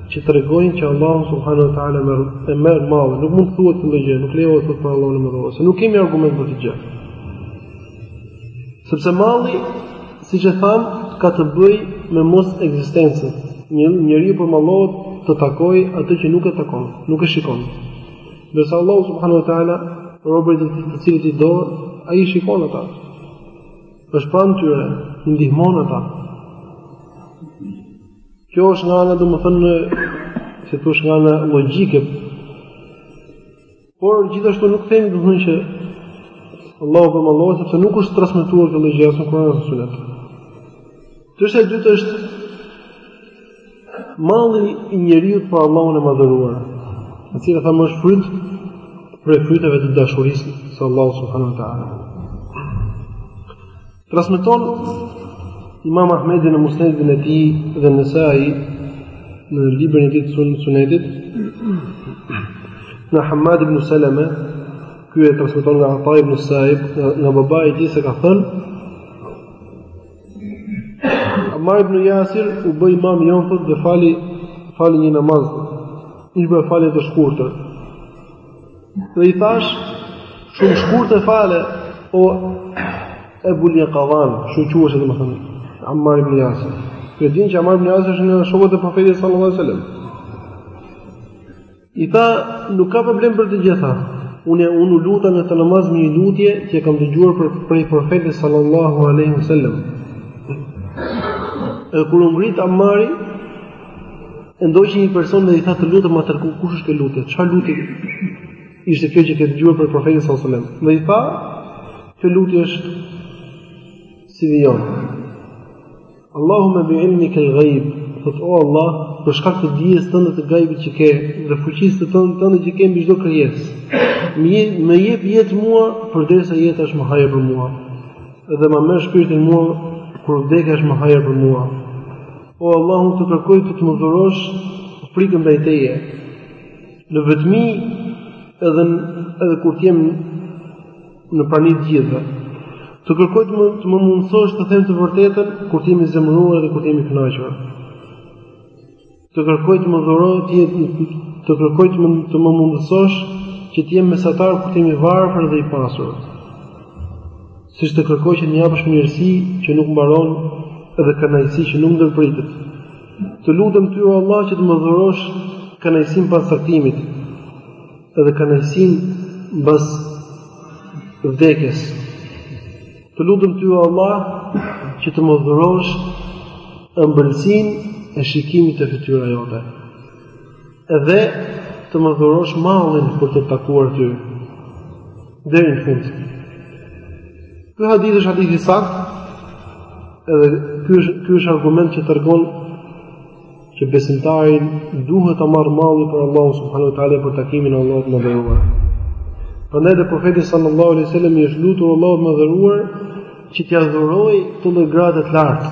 që tregojnë që Allah subhanu wa ta'ala e merr malli, nuk mund të thuhet një gjë, nuk lejohet të thuhet për Allahun e madhëruar, se nuk kemi argument për këtë gjë. Sepse malli, siç e thamë, ka të bëjë me mos ekzistencën. Njeriu përmallohet të takojë atë që nuk e takon, nuk e shikon. Ndërsa Allahu subhanahu wa taala robërit e tij të cilët i do, ai i shikon ata. Është pranë tyre, i ndihmon ata. Kjo është nga ana domethënë si të thuash nga ana logjike Por gjithashtu nuk themi dot themi që Allahu përmallohet sepse nuk është transmetuar kjo gjë as në Kur'an as në Sunet. Çështja e dytë është malli i njeriu për Allahun e madhëruar, i cili tha më është fryt prej fryteve të dashurisë së Allahut subhanuhu teala. Transmeton Imam Ahmedi në Musnedin e tij dhe Nesai në librin e tij të Sunetit nga Hamad ibn Salama ky e transmeton nga Ata ibn Sa'ib nga babai i tij se ka thënë Ammar ibn Yasir u bë imami jonë thotë dhe fali fali një namaz. Na bëri falje të shkurtër. Dhe i thashë shumë shkurt e fale o Ebul Jakdhan, siç quhej domethënë, Ammar ibn Jasër. Ne dimë që Ammar ibn Jasër është nga shokët e profetit sallallahu alaihi wasallam. I tha, nuk ka problem për të gjitha. Unë unë u luta në atë namaz një lutje që kam dëgjuar prej profetit sallallahu alaihi wasallam. Edhe kur u ngrit Ammari, E ndoqi një person dhe i tha të lutem ma trego kush është kjo lutje. Çfarë lutje ishte kjo që ke dëgjuar prej profetit sallallahu alajhi wasallam. Dhe i tha, kjo lutje është si vijon. Allahumma bi'ilmika al-ghaib, thotë o Allah, për shkak të dijes tënde të gajbit që ke dhe fuqisë tënde tënde që ke mbi çdo krijesë. Më jep jetë mua përderisa jeta është më hajër për mua. Dhe më merr shpirtin mua kur vdekja është më hajër për mua. O Allah, unë të kërkoj të të më dhurosh frikën prej teje, në vetëmi edhe, edhe kur të jem në prani të gjithëve, të kërkoj të më, të më mundësosh të them të vërtetën kur të jem i zemëruar edhe kur të jem i kënaqur. Të kërkoj të më dhurosh të, të kërkoj të më, të më mundësosh që të jem mesatar kur të jem i varfër dhe i pasur. Siç të kërkoj që të më japësh mirësi që nuk mbaron dhe kënaqësi që nuk ndërpritet. Të lutem ty o Allah që të më dhurosh kënaqësinë pas caktimit dhe kënaqësinë mbas vdekjes. Të lutem ty o Allah që të më dhurosh ëmbëlsinë e shikimit te fytyra jote. Dhe të më dhurosh mallin për të takuar ty. Deri në fund. Ky hadith është hadith i saktë. Edhe ky është ky është argument që tregon që besimtari duhet ta marrë malli për Allahun subhanahu wa taala për takimin e Allahut të madhëruar. Prandaj dhe profeti sallallahu alaihi wasallam i është lutur Allahut të madhëruar që t'ja dhuroj atë lloj grade të lartë,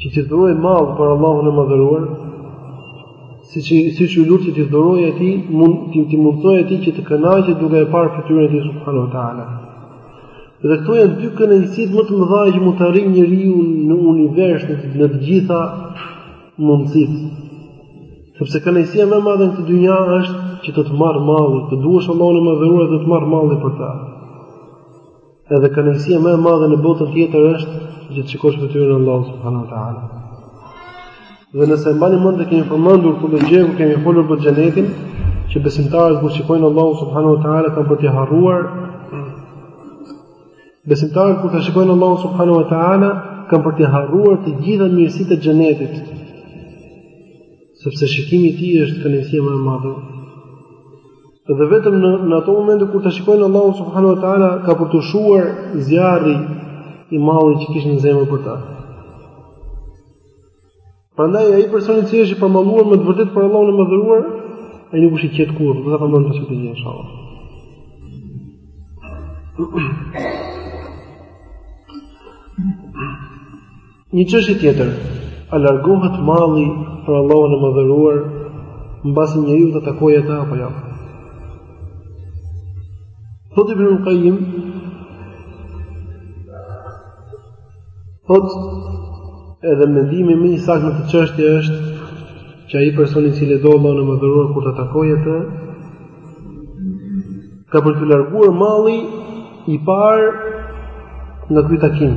që t'i dhuroj mall për Allahun e madhëruar, siç, siç u lut që t'i dhuroj atij, mund, t'i, t'i mundësoj atij që të kënaqet duke e parë fytyrën e tij subhanahu wa ta'ala. Dhe këto janë dy kënaqësitë më të mëdha që mund të arrijë njeriu në univers në të, në të gjitha mundësitë. Sepse kënaqësia më e madhe në këtë dynja është që të të marr malli, të duash Allahun e madhëruar dhe të marr malli për ta. Edhe kënaqësia më e madhe në botën tjetër është që të shikosh fytyrën e Allahut subhanuhu teala. Dhe nëse mbani mend e kemi përmendur këtë gjë kur kemi folur për xhenetin, që besimtarët kur ta shikojnë Allahun subhanuhu teala kanë për t'i harruar Besimtarët kur ta shikojnë Allahun subhanuhu teala kanë për t'i harruar të gjitha mirësitë e xhenetit. Sepse shikimi i tij është kënaqësia më e madhe. Dhe vetëm në në ato momente kur ta shikojnë Allahun subhanahu wa taala ka për t'u shuar zjarri i mallit që kishin në zemër për ta. Prandaj ai personi që është i përmalluar me të vërtetë për Allahun e madhëruar, ai nuk është i qetë kurrë, do ta përmend pas këtë gjë inshallah. Një çështje tjetër, a largohet malli për Allahun e Madhëruar mbasi njeriu ta takojë atë apo jo? Thotë Ibn Qayyim, Thot, edhe mendimi më i saktë në këtë çështje është që ai person i cili e do Allahun e madhëruar kur ta takojë atë ka për t'u larguar malli I parë nga ky takim,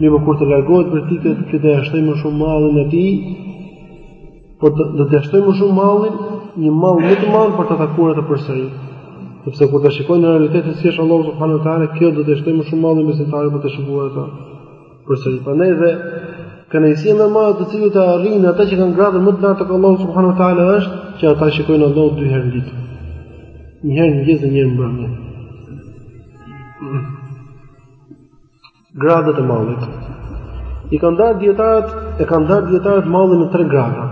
mirëpo kur të largohet prej tij kjo do t'ia shtojë më shumë mallin e tij, po të do t'ia shtojë më shumë mallin, një mall më të madh për ta takuar atë përsëri. Sepse kur ta shikojë në realitet se si është Allahu subhanahu wa taala, kjo do t'ia shtojë më shumë mallin besimtarit për ta shikuar atë. Përsëri prandaj, kënaqësia më e madhe të cilën e arrijnë ata që kanë gradën më të lartë te Allahu subhanuhu teala është që ata shikojnë Allahun dy herë në ditë. Një herë në mëngjes dhe një herë në mbrëmje. Gradët e mallit. I kanë ndarë dietarët, e kanë ndarë dietarët mallin në tre grada.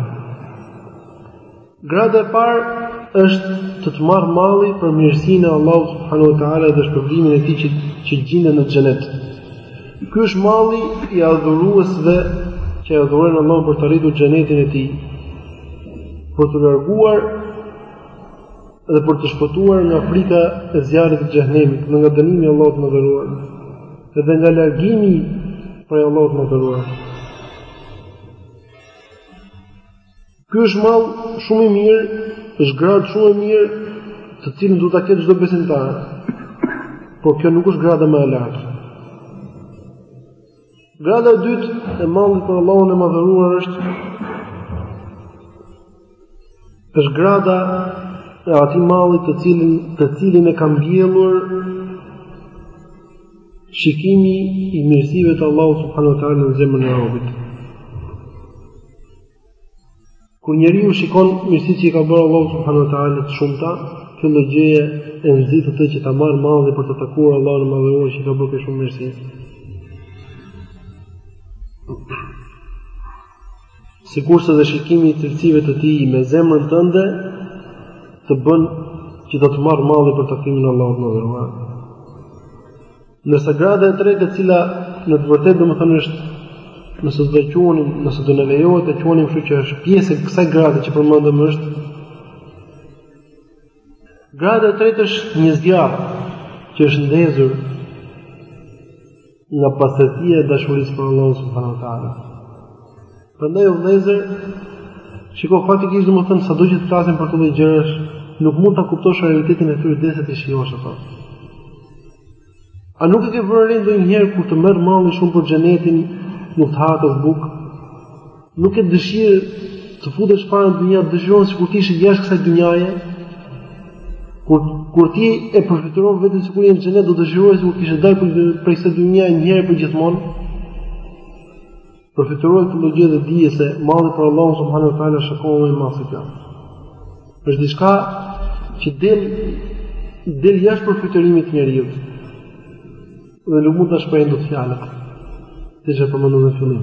Grada e parë është të të marrë malli për mirësinë e Allahut subhanahu wa taala dhe shpërblimin e tij që që gjindet në xhenet. Ky është malli i adhuruesve që e adhurojnë Allahun për të arritur xhenetin e tij. Për t'u larguar dhe për të shpëtuar nga frika e zjarrit të xhehenemit, nga dënimi i Allahut të madhëruar, dhe nga largimi prej Allahut të madhëruar. Ky është mall shumë i mirë, është gradë shumë e mirë, të cilën duhet ta ketë çdo besimtar. Por kjo nuk është grada më e lartë. Grada e dytë e mallit për Allahun e madhëruar është grada e atij mallit të cilin e ka mbjellur shikimi i mirësive të Allahut subhanuhu teala në zemrën e robit. Kur njeriu shikon mirësitë që i ka bërë Allahu subhanahu wa taala të shumta, kjo lloj gjëje e nxit atë që ta marrë malli për të takuar Allahun e Madhëruar që ka bërë shumë mirësi. Sikurse dhe shikimi i cilësive të tij me zemrën tënde të bën që do të të marrë malli për takimin e Allahut të madhëruar. Ndërsa grada e tretë e cila në të vërtetë domethënë është nëse do të quanim, nëse do na lejohet ta quanim kështu që është pjesë e kësaj grade që përmendëm është grada e tretë është një zjarr që është ndezur nga pastërtia e dashurisë për Allahun subhanuhu teala. Prandaj o vëllezër, shiko faktikisht domethënë sado që të flasim për këto gjërash, nuk mund ta kuptosh realitetin e tyre derisa t'i shijosh ato. A nuk e ke vënë re ndonjëherë kur të merr malli shumë për xhenetin, nuk të hahet as bukë? Nuk ke dëshirë të futesh prapë në dynja, dëshiron sikur të ishe jashtë kësaj dynjaje? Kur kur ti e përfytyron veten sikur je në xhenet, do dëshiroje sikur të kishe dalë prej, prej kësaj dynjaje një herë përgjithmonë? Përfytyroje këtë lloj gjëje dhe dije se malli për Allahun subhanuhu teala është akoma më i madh se kjo. Është diçka që del del jashtë përfytyrimit të njeriut. Dhe nuk mund ta shprehin dot fjalët. Siç e përmendëm në fillim.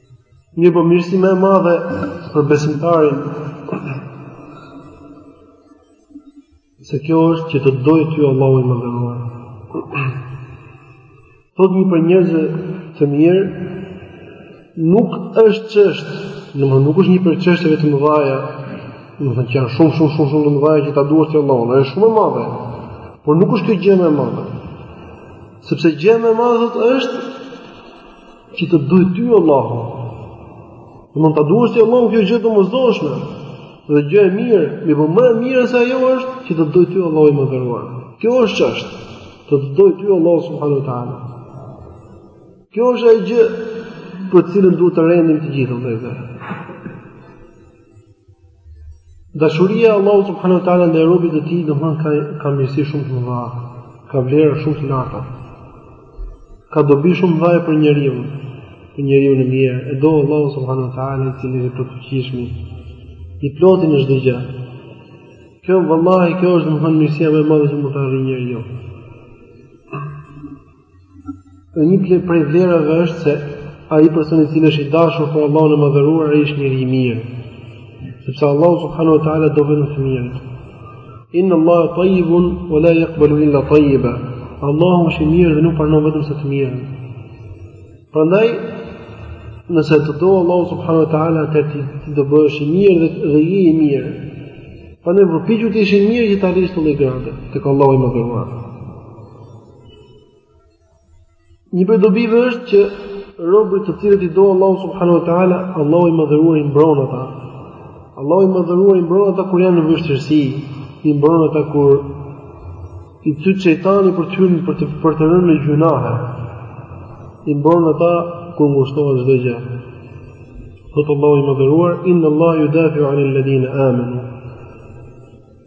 Mirëpo mirësi më e madhe për besimtarin se kjo është që të të dojë ty Allahu i madhëruar. Thotë një prej njerëzve të mirë, nuk është çështje, domethënë nuk është një prej çështjeve të mëdhaja, domethënë që janë shumë, shumë, shumë, shumë të mëdhaja që ta duash ti Allahun, është shumë e madhe, por nuk është kjo gjëja më e madhe. Sepse gjëja më e madhe është Që të të dojë ty Allahu. Domethënë ta duash ti Allahun, kjo gjë është e domosdoshme. Dhe gjë e mirë, mirëpo më e mirë se ajo është që të të dojë ty Allahu i madhëruar. Kjo është çështja. Të të dojë ty Allahu subhanu ta'ala. Kjo është ajo gjë për të cilën duhet të rendim të gjithë. Dhe, dhe. Dashuria e Allahut subhanuhu teala ndaj robit të tij domethënë ka ka mirësi shumë të mëdha, ka vlera shumë të larta. Ka dobi shumë të mëdha për njeriun, për njeriun e mirë, e do Allahu subhanuhu teala i cili është i plotfuqishmi, i ploti në çdo gjë. Kjo vallahi kjo është domthon mirësia më e madhe që mund ta arrijë njeriu. Dhe një prej vlerave është se ai person i cili është i dashur për Allahun e Madhëruar ai është njeri i mirë. Sepse Allahu subhanahu wa taala do vetëm të mirët. Inna Allah tayyibun wa la yaqbalu illa tayyiba. Allahu është i mirë dhe nuk pranon vetëm se të mirën. Prandaj nëse të do Allahu subhanahu wa taala atëherë ti do bëhesh i mirë dhe dhe je i mirë. Prandaj përpiqu të jesh i mirë që ta arrish këtë lloj grade tek Allahu i Madhëruar. Një prej dobive është që robët të cilët i do Allahu subhanahu wa taala, Allahu i madhëruar i mbron ata. Allahu i madhëruar i mbron ata kur janë në vështirësi, i mbron ata kur i cyt shejtani për të hyrë për të për të rënë në gjunahe. I mbron ata kur ngushtohet çdo gjë. Thotë Allahu i madhëruar, inna Allahu yudafi'u 'anil ladina amanu.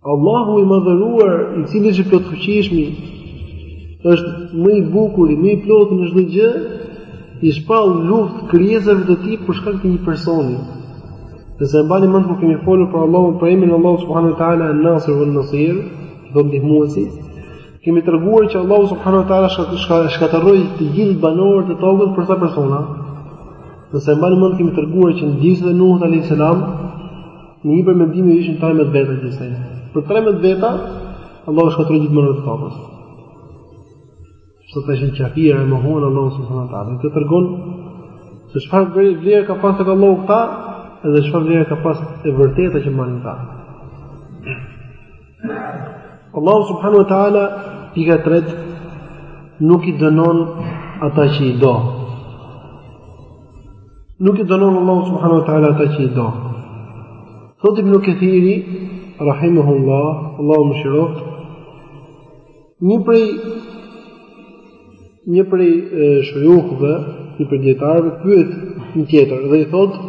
Allahu i madhëruar, i cili është i plotfuqishmi, është më i bukuri, më i ploti në çdo gjë, i shpall luftë krijesave të tij për shkak të një personi. Nëse e mbani mend kur kemi folur për Allahun, për emrin e Allahut subhanahu wa taala An-Nasir wal Nasir, domethënë ndihmuesi, kemi treguar që Allahu subhanahu wa taala shka shkatërroi të gjithë banorët e tokës për sa persona. Nëse e mbani mend kemi treguar që ndihmuesit e Nuhut alayhis salam Në një prej mendimeve ishin 13 veta gjithsej. Për 13 veta Allahu shkatërroi gjithë banorët e tokës. Se ata ishin kafirë e mohuan Allahun subhanahu wa taala. Kjo tregon se çfarë vlerë kanë pas tek Allahu këta dhe çfarë vlerë ka pas e vërteta që mbanin ata. Allahu subhanahu wa taala pika tret nuk i dënon ata që i do. Nuk i dënon Allahu subhanahu wa taala ata që i do. Thotë Ibn Kathiri, rahimahullah, Allahu e mëshiroftë, një prej një prej shujukhëve, një prej dijetarëve pyet një tjetër dhe i thotë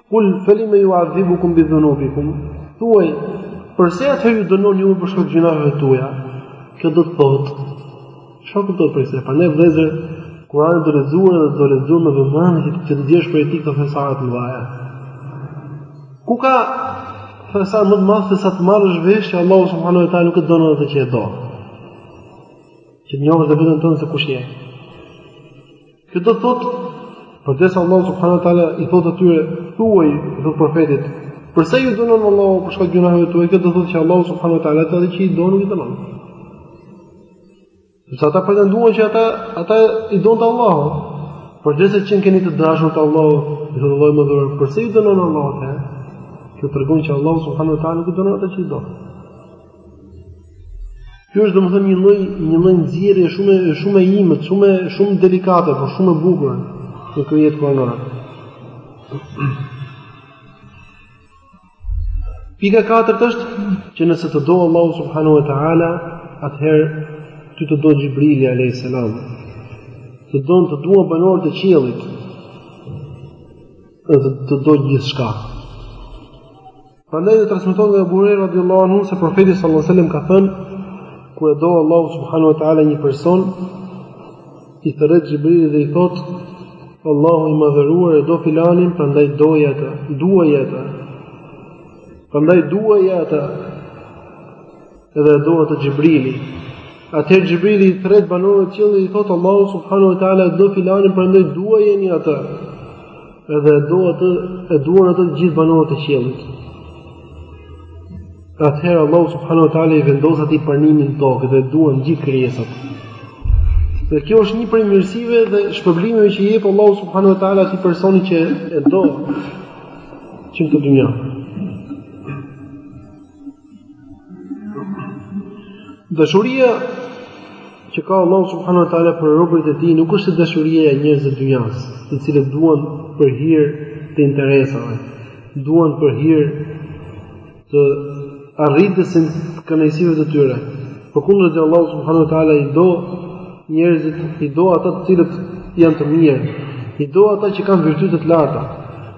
Kul felime juadhibukum bi dhunubikum, thuaj, përse atëherë ju dënon ju për shkak të gjynaheve tuaja, kjo do të thotë, që ka këtër përse, prandaj vëllezër, Kurani do lexuar dhe do lexuar me vëmendje, që të nxjerrësh prej tij këto thesare të mëdha. Ku ka thesar më të madh se sa të marrësh vesh që Allahu subhanahu wa taala nuk e dënon atë që e do. Që të njohësh dhe veten tënde se kush je. Kjo do të thotë përderisa Allahu subhanahu wa taala i thotë atyre thuaj dhe profetit, përse ju dënon Allahu për shkak të gjunaheve tuaja, kjo do të thotë që Allahu subhanahu wa taala ata që i do nuk i dënon. Sepse ata pretenduan që ata ata i donte Allahu. Përderisa qenkeni të dashur tek Allahu, i thotë Allahu i madhëruar, përse ju dënon Allahu atëherë? Kjo tregon që Allahu subhanahu wa taala nuk i dënon ata që i do. Ky është domethënë një lloj një lloj nxjerrje shumë shumë e imët, shumë shumë delikate, por shumë e bukur në këtë ajet kuranor. Pika e katërt është që nëse të do Allahu subhanahu wa taala, atëherë ty të do Xhibrili alayhis salam. Të duan ty, të duan banorët e qiellit. Dhe të do gjithçka. Prandaj dhe transmetohet nga Abu Huraira radhiyallahu anhu se profeti sallallahu alaihi wasallam ka thënë kur e do Allahu subhanahu wa taala një person i thërret Xhibrilit dhe i thotë Allahu i madhëruar e do filanin prandaj duaje atë duaj atë prandaj duaj atë Edhe e do atë Xhibrili. Atëherë Xhibrili i thret banorët e qiellit i thotë Allahu subhanahu wa taala e do filanin prandaj duajeni atë. Edhe e duan atë, e duan atë të gjithë banorët e qiellit. Atëherë Allahu subhanahu wa taala i vendos atij pranimin në tokë dhe e duan të gjithë krijesat. Dhe kjo është një prej mirësive dhe shpërblimeve që i jep Allahu subhanahu wa taala atij personi që e do që në dynja. Dashuria që ka Allahu subhanahu wa taala për robërit e tij nuk është si dashuria e njerëzve të dynjasë, të cilët duan për hir të interesave, duan për hir të arritjes të kënaqësive të tyre. Përkundrazi Allahu subhanahu wa taala i do njerëzit, i do ata të cilët janë të mirë, i do ata që kanë virtyte të larta.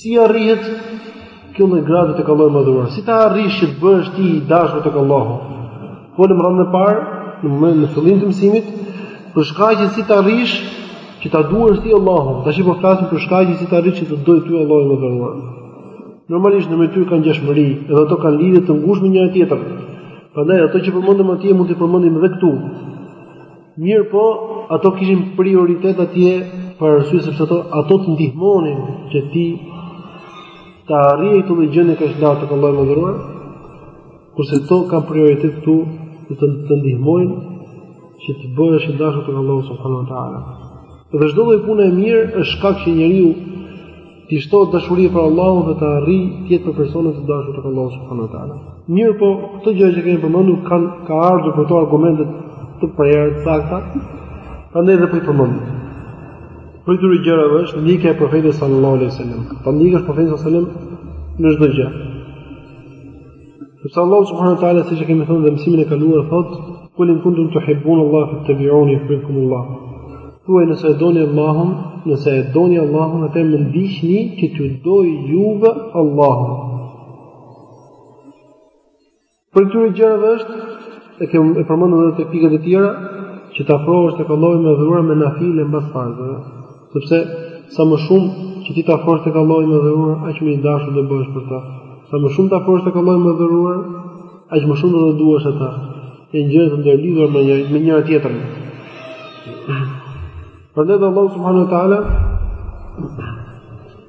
Si arrihet kjo lloj grade tek Allahu i madhëruar. Si ta arrish që të bëhesh ti i dashur tek Allahu? Folëm edhe më parë, në momentin e fillimit të mësimit, për shkaqet si ta arrish që ta duash ti Allahun. Tash po flasim për shkaqet si ta arrish që të dojë ty Allahu i madhëruar. Normalisht mes tyre kanë ngjashmëri, edhe ato kanë lidhje të ngushtë me njëra tjetrën. Prandaj ato që përmendëm atje mund t'i përmendim edhe këtu. Mirëpo, ato kishin prioritet atje për arsye sepse ato ato të ndihmonin që ti ta arrije këtë lloj gjendje që ta duash Allahun e madhëruar, kurse këto kanë prioritet këtu të të, të ndihmojnë që ti të bëhesh i dashur tek Allahu subhanahu wa taala. Dhe çdo lloj pune e mirë është shkak që njeriu T'i shtohet dashuria për Allahun dhe të arrij të jetë prej personave të dashur të Allahut subhanahu wa taala. Mirëpo, këto gjëra që kemi përmendur kanë ka ardhur për to argumente të prera të sakta. Prandaj dhe po i përmend. Prej këtyre gjërave është ndjekja e profetit sallallahu alaihi wasallam. Ta ndjekësh profetin sallallahu alaihi wasallam në çdo gjë. Sepse Allahu subhanahu wa taala siç e kemi thënë në mësimin e kaluar thot, "Kul in kuntum tuhibbun Allah fattabi'uni yuhibbukum Allah." Thuaj nëse e doni Allahun, nëse e doni Allahun, atëherë më ndiqni që t'ju doj juve Allahu. Prej këtyre gjërave është e kemi përmendur edhe te pikat e tjera që të afrohesh tek Allahu i madhëruar me nafile mbas farzave. Sepse sa më shumë që ti të afrohesh tek Allahu i madhëruar, aq më i dashur do bëhesh për të. Sa më shumë të afrohesh tek Allahu i madhëruar, aq më shumë do të duash atë. E gjëra të ndërlidhura me një me njëra tjetrën. Prandaj Allahu subhanahu wa taala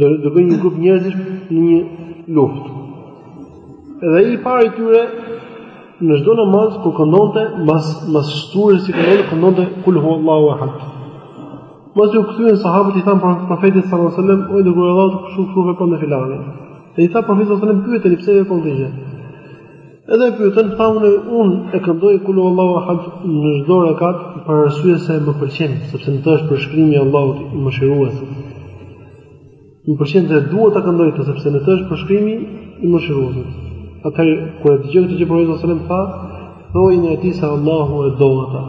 Dërgoi një grup njerëzish në një luftë. Dhe ai i pari i tyre në çdo namaz kur këndonte mbas mbas sures që këndonte këndonte kul hu Allahu ahad. Mbasi u kthyen sahabët i thanë pro- profetit sallallahu alajhi wasallam, o i dërguar i Allahut kështu kështu vepron filani. Dhe u tha profeti sallallahu alajhi wasallam pyeteni pse e vepron. Edhe e pyetën tha unë e këndoj kul Allahu ahad në çdo rekat për arsye se më pëlqen, sepse në të është përshkrimi i Allahut i mëshiruesit. Më pëlqen dhe dua ta këndoj këtë sepse në të është përshkrimi i mëshiruesit. Atëherë kur e dëgjoi këtë gjë profeti sallallahu alajhi wasallam tha, thuajini atij se Allahu e do atë.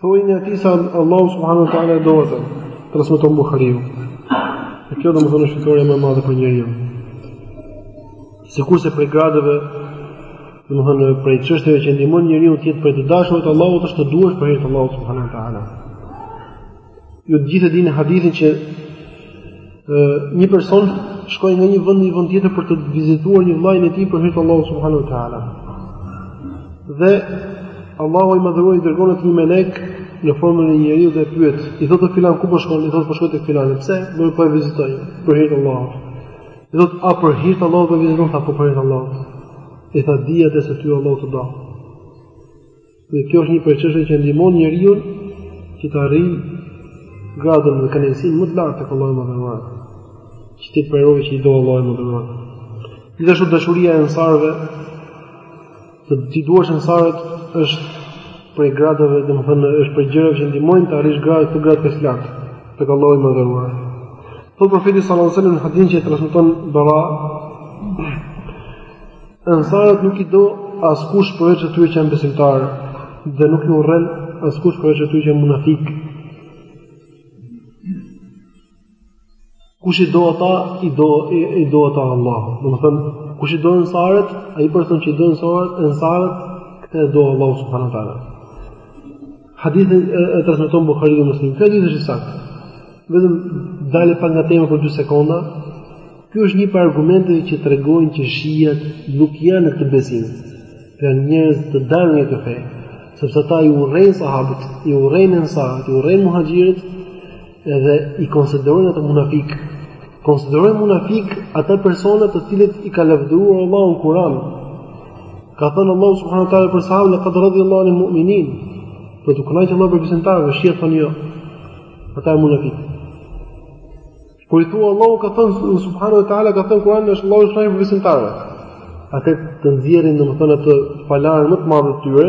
Thuajini atij se Allahu subhanahu wa taala e do atë. Transmeton Buhariu. E kjo domethënë është fitorja më e madhe për njeriun. Sikurse prej gradave, domethënë prej çështjeve që ndihmojnë njeriun të jetë prej të dashurve të Allahut është të duash për hir të Allahut subhanahu wa taala. Ju të gjithë e dini hadithin që Një person shkoi nga një vend në një vend tjetër për të vizituar një vëllain e tij për hir të Allahut subhanuhu teala. Dhe Allahu i madhëruar i dërgon atij një melek në formën e një njeriu dhe e pyet, i thotë filan ku po shkon? I thotë po shkoj tek filani. Pse? Tha po e vizitoj për hir të Allahut. I thotë a për hir të Allahut po e viziton tha po për hir të Allahut? I thotë dije se ty Allahu të do. Dhe kjo është një prej çështjeve që ndihmon njeriun që të arrijë gradën dhe kënaqësinë më të lartë tek Allahu i madhëruar. Që të jetë prej atyre që i do Allahu i madhëruar. Gjithashtu dashuria e ansarëve që t'i duash ansarët është prej gradave, domethënë është prej gjërave që ndihmojnë të arrish gradë të gradë të lartë tek Allahu i madhëruar. Thotë profeti sallallahu alajhi wasallam në hadithin që transmeton Bara Ensarët nuk i do askush përveç atyre që janë besimtarë dhe nuk i urren askush përveç atyre që janë munafikë. Kush i do ata, i do, i do ata Allahu. Domethënë, kush i do ensarët, ai person që i do ensarët, ensarët këtë e do Allahu subhanahu wa taala. Hadithin e transmeton Buhariu dhe Muslimi. Ky hadith është i saktë. Vetëm dalë pak nga tema për 2 sekonda. Ky është një prej argumenteve që tregojnë që shiat nuk janë në këtë besim. Po janë njerëz të dalë nga kjo fe, sepse ata i urrejnë sahabët, i urrejnë ansarët, i urrejnë muhaxhirët, Edhe i konsiderojnë ata munafik. Konsiderojnë munafik ata persona të cilët i ka lavdëruar Allahu në Kur'an. Ka thënë Allahu subhanahu wa taala për sahabët, "Laqad radiyallahu anil mu'minin." Po të kënaqë Allahu për besimtarët, shija thonë jo. Ata janë munafik. Por i thua Allahu ka thënë subhanahu wa taala ka thënë në Kur'an është Allahu i kënaqur prej besimtarëve. Ata të nxjerrin domethënë atë fjalën më të madhe të tyre,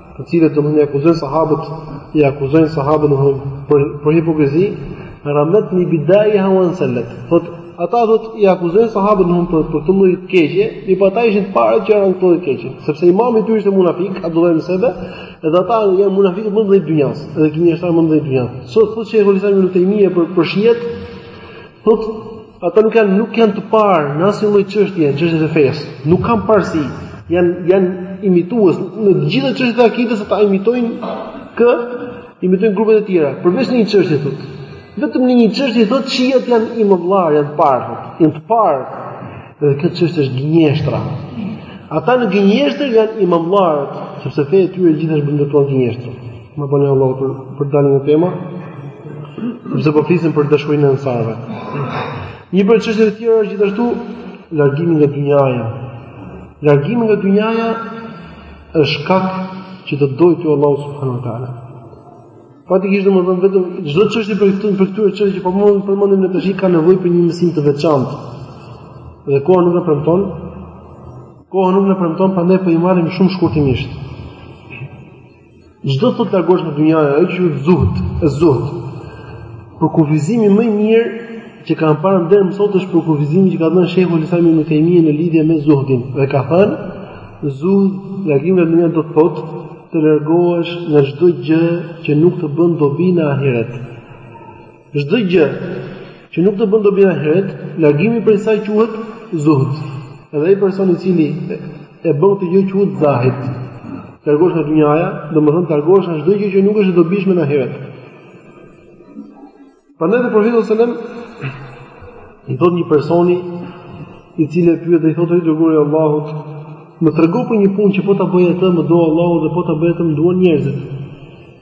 të cilët domethënë i akuzojnë sahabët, i akuzojnë sahabët për për hipokrizi, ramatni bidaiha wansallat. Thotë ata thotë i akuzojnë sahabët për për çdo lloj të keqe, mirëpo ata ishin të parë që e kanë këtë të keqe, sepse imami i tyre ishte munafik, Abdullah ibn Sebe, edhe ata janë munafikët më të mëdhenj të dynjasë, edhe gënjeshtarët më të mëdhenj të dynjasë. Siç thotë Shejhul Islam Ibn Tejmije për shiat. Thotë Ata nuk janë nuk janë të parë në asnjë lloj çështje, në çështje të fesë. Nuk kanë parësi. Jan janë imitues në të gjitha çështjet e akidës ata imitojnë kë imitojnë grupet e tjera. Përveç në një çështje thotë. Vetëm në një çështje thotë shiat janë imamllarë, janë të parë, janë të parë. Dhe kjo çështje është gënjeshtra. Ata në gënjeshtër janë imamllarët, sepse feja e tyre gjitha është e ndërtuar në gënjeshtra. Ma bëni hallall për, për daljen nga tema, sepse po flisim për dashurinë e ensarëve. Një prej çështjeve të tjera është gjithashtu, largimi nga dynjaja. Largimi nga dynjaja është shkak që të të dojë ty Allahu subhanahu wa taala. Faktikisht domethënë vetëm çdo çështje prej këtyre, prej këtyre çështjeve që po i përmendim ne tash ka nevojë për një mësim të veçantë. Dhe koha nuk na premton. Koha nuk na premton, prandaj po i marrim shumë shkurtimisht. Ç'do të thotë të largohesh nga dynjaja ajo që është zuhd, e zuhd. Përkufizimi më i mirë që kam parë deri më sot është përkufizimi që ka dhënë Shejhul Islam Ibn Tejmije në lidhje me zuhdin. Dhe ka thënë, zuhd largimi nga dynjaja do të thotë të largohesh nga çdo gjë që nuk të bën dobi në ahiret. Çdo gjë që nuk të bën dobi në ahiret, largimi prej saj quhet zuhd. Edhe ai person i cili e bën këtë gjë quhet zahid. Largohesh nga dynjaja, domethënë largohesh nga çdo gjë që nuk është e dobishme në ahiret. Prandaj dhe profeti sallallahu alajhi wasallam i thotë një personi i cili e pyet dhe i thotë i dërguari i Allahut, më trego për një punë që po ta bëj atë, më do Allahu dhe po ta bëj atë më duan njerëzit.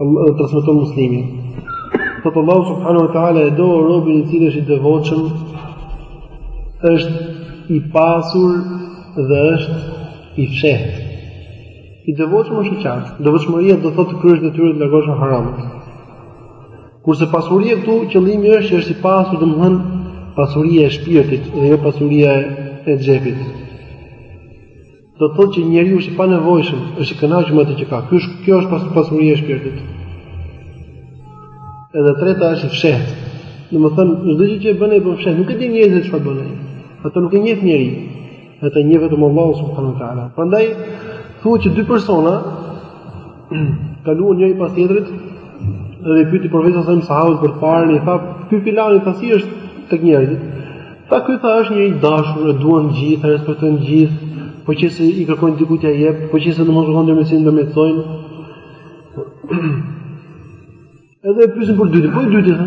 Allahu transmeton Muslimi. Thot Allahu subhanahu wa taala e do robin i cili është i devotshëm, është i pasur dhe është i fshehtë. I devotshëm është i qartë. Devotshmëria do thotë të kryesh detyrën të largohesh nga haramet. Kurse pasuri këtu qëllimi është që është i pasur, domthon pasuria e shpirtit dhe jo pasuria e xhepit. Do të thotë që njeriu është i panevojshëm, është i kënaqur me atë që ka. Ky është kjo është pasuria e shpirtit. Edhe treta është i fshehtë. Domethënë, çdo gjë që bën ai bën fshehtë, nuk e di njerëzit çfarë bën ai. Atë nuk e njeh njeri. Atë e njeh vetëm Allahu subhanahu wa teala. Prandaj thuhet që dy persona Kaluan njëri pas tjetrit dhe i pyeti profeti salasalem sahabët për të parën, i tha, "Ky filani tha si është tek njerëzit?" Tha, "Ky tha është njeri i dashur, e duan gjithë, e respektojnë gjithë, po qe se i kërkon dikujt ia jep, po qe se domethënë kërkon ndërmjetësim ndërmjetësojnë." Edhe e pyesin për dytin, po i dyti tha,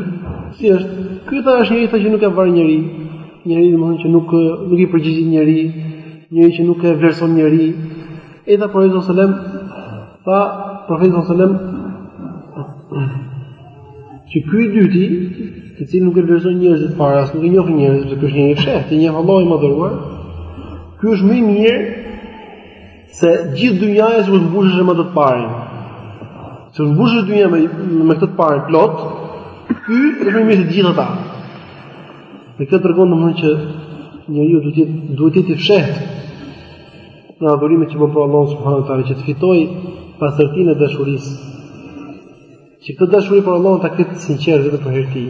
si është? Ky tha është njeri tha që nuk ia var njeri, njeri domethënë që nuk, nuk i përgjigjet njeri, njeri që nuk e vlerëson njeri. E tha profeti salasalem, tha profeti salasalem, që ky i dyti, të cilin nuk e vlerësojnë njerëzit para, as nuk e njofin njerëzit, se ky është njeri i fshehtë, e njeh Allahu i madhëruar, ky është më i mirë Se gjithë dynjaja sikur të mbushesh me atë të parin. Sikur të mbushesh dynja me me këtë të parin plot, ky është më i mirë se gjithë ata. Dhe kjo tregon domthonjë që njeriu duhet të jetë duhet të jetë i fshehtë në adhurimet që bën për Allahun subhanahu wa teala që të fitojë pastërtinë e dashurisë. Që këtë dashuri për Allahun ta ketë të sinqertë vetëm për hir të tij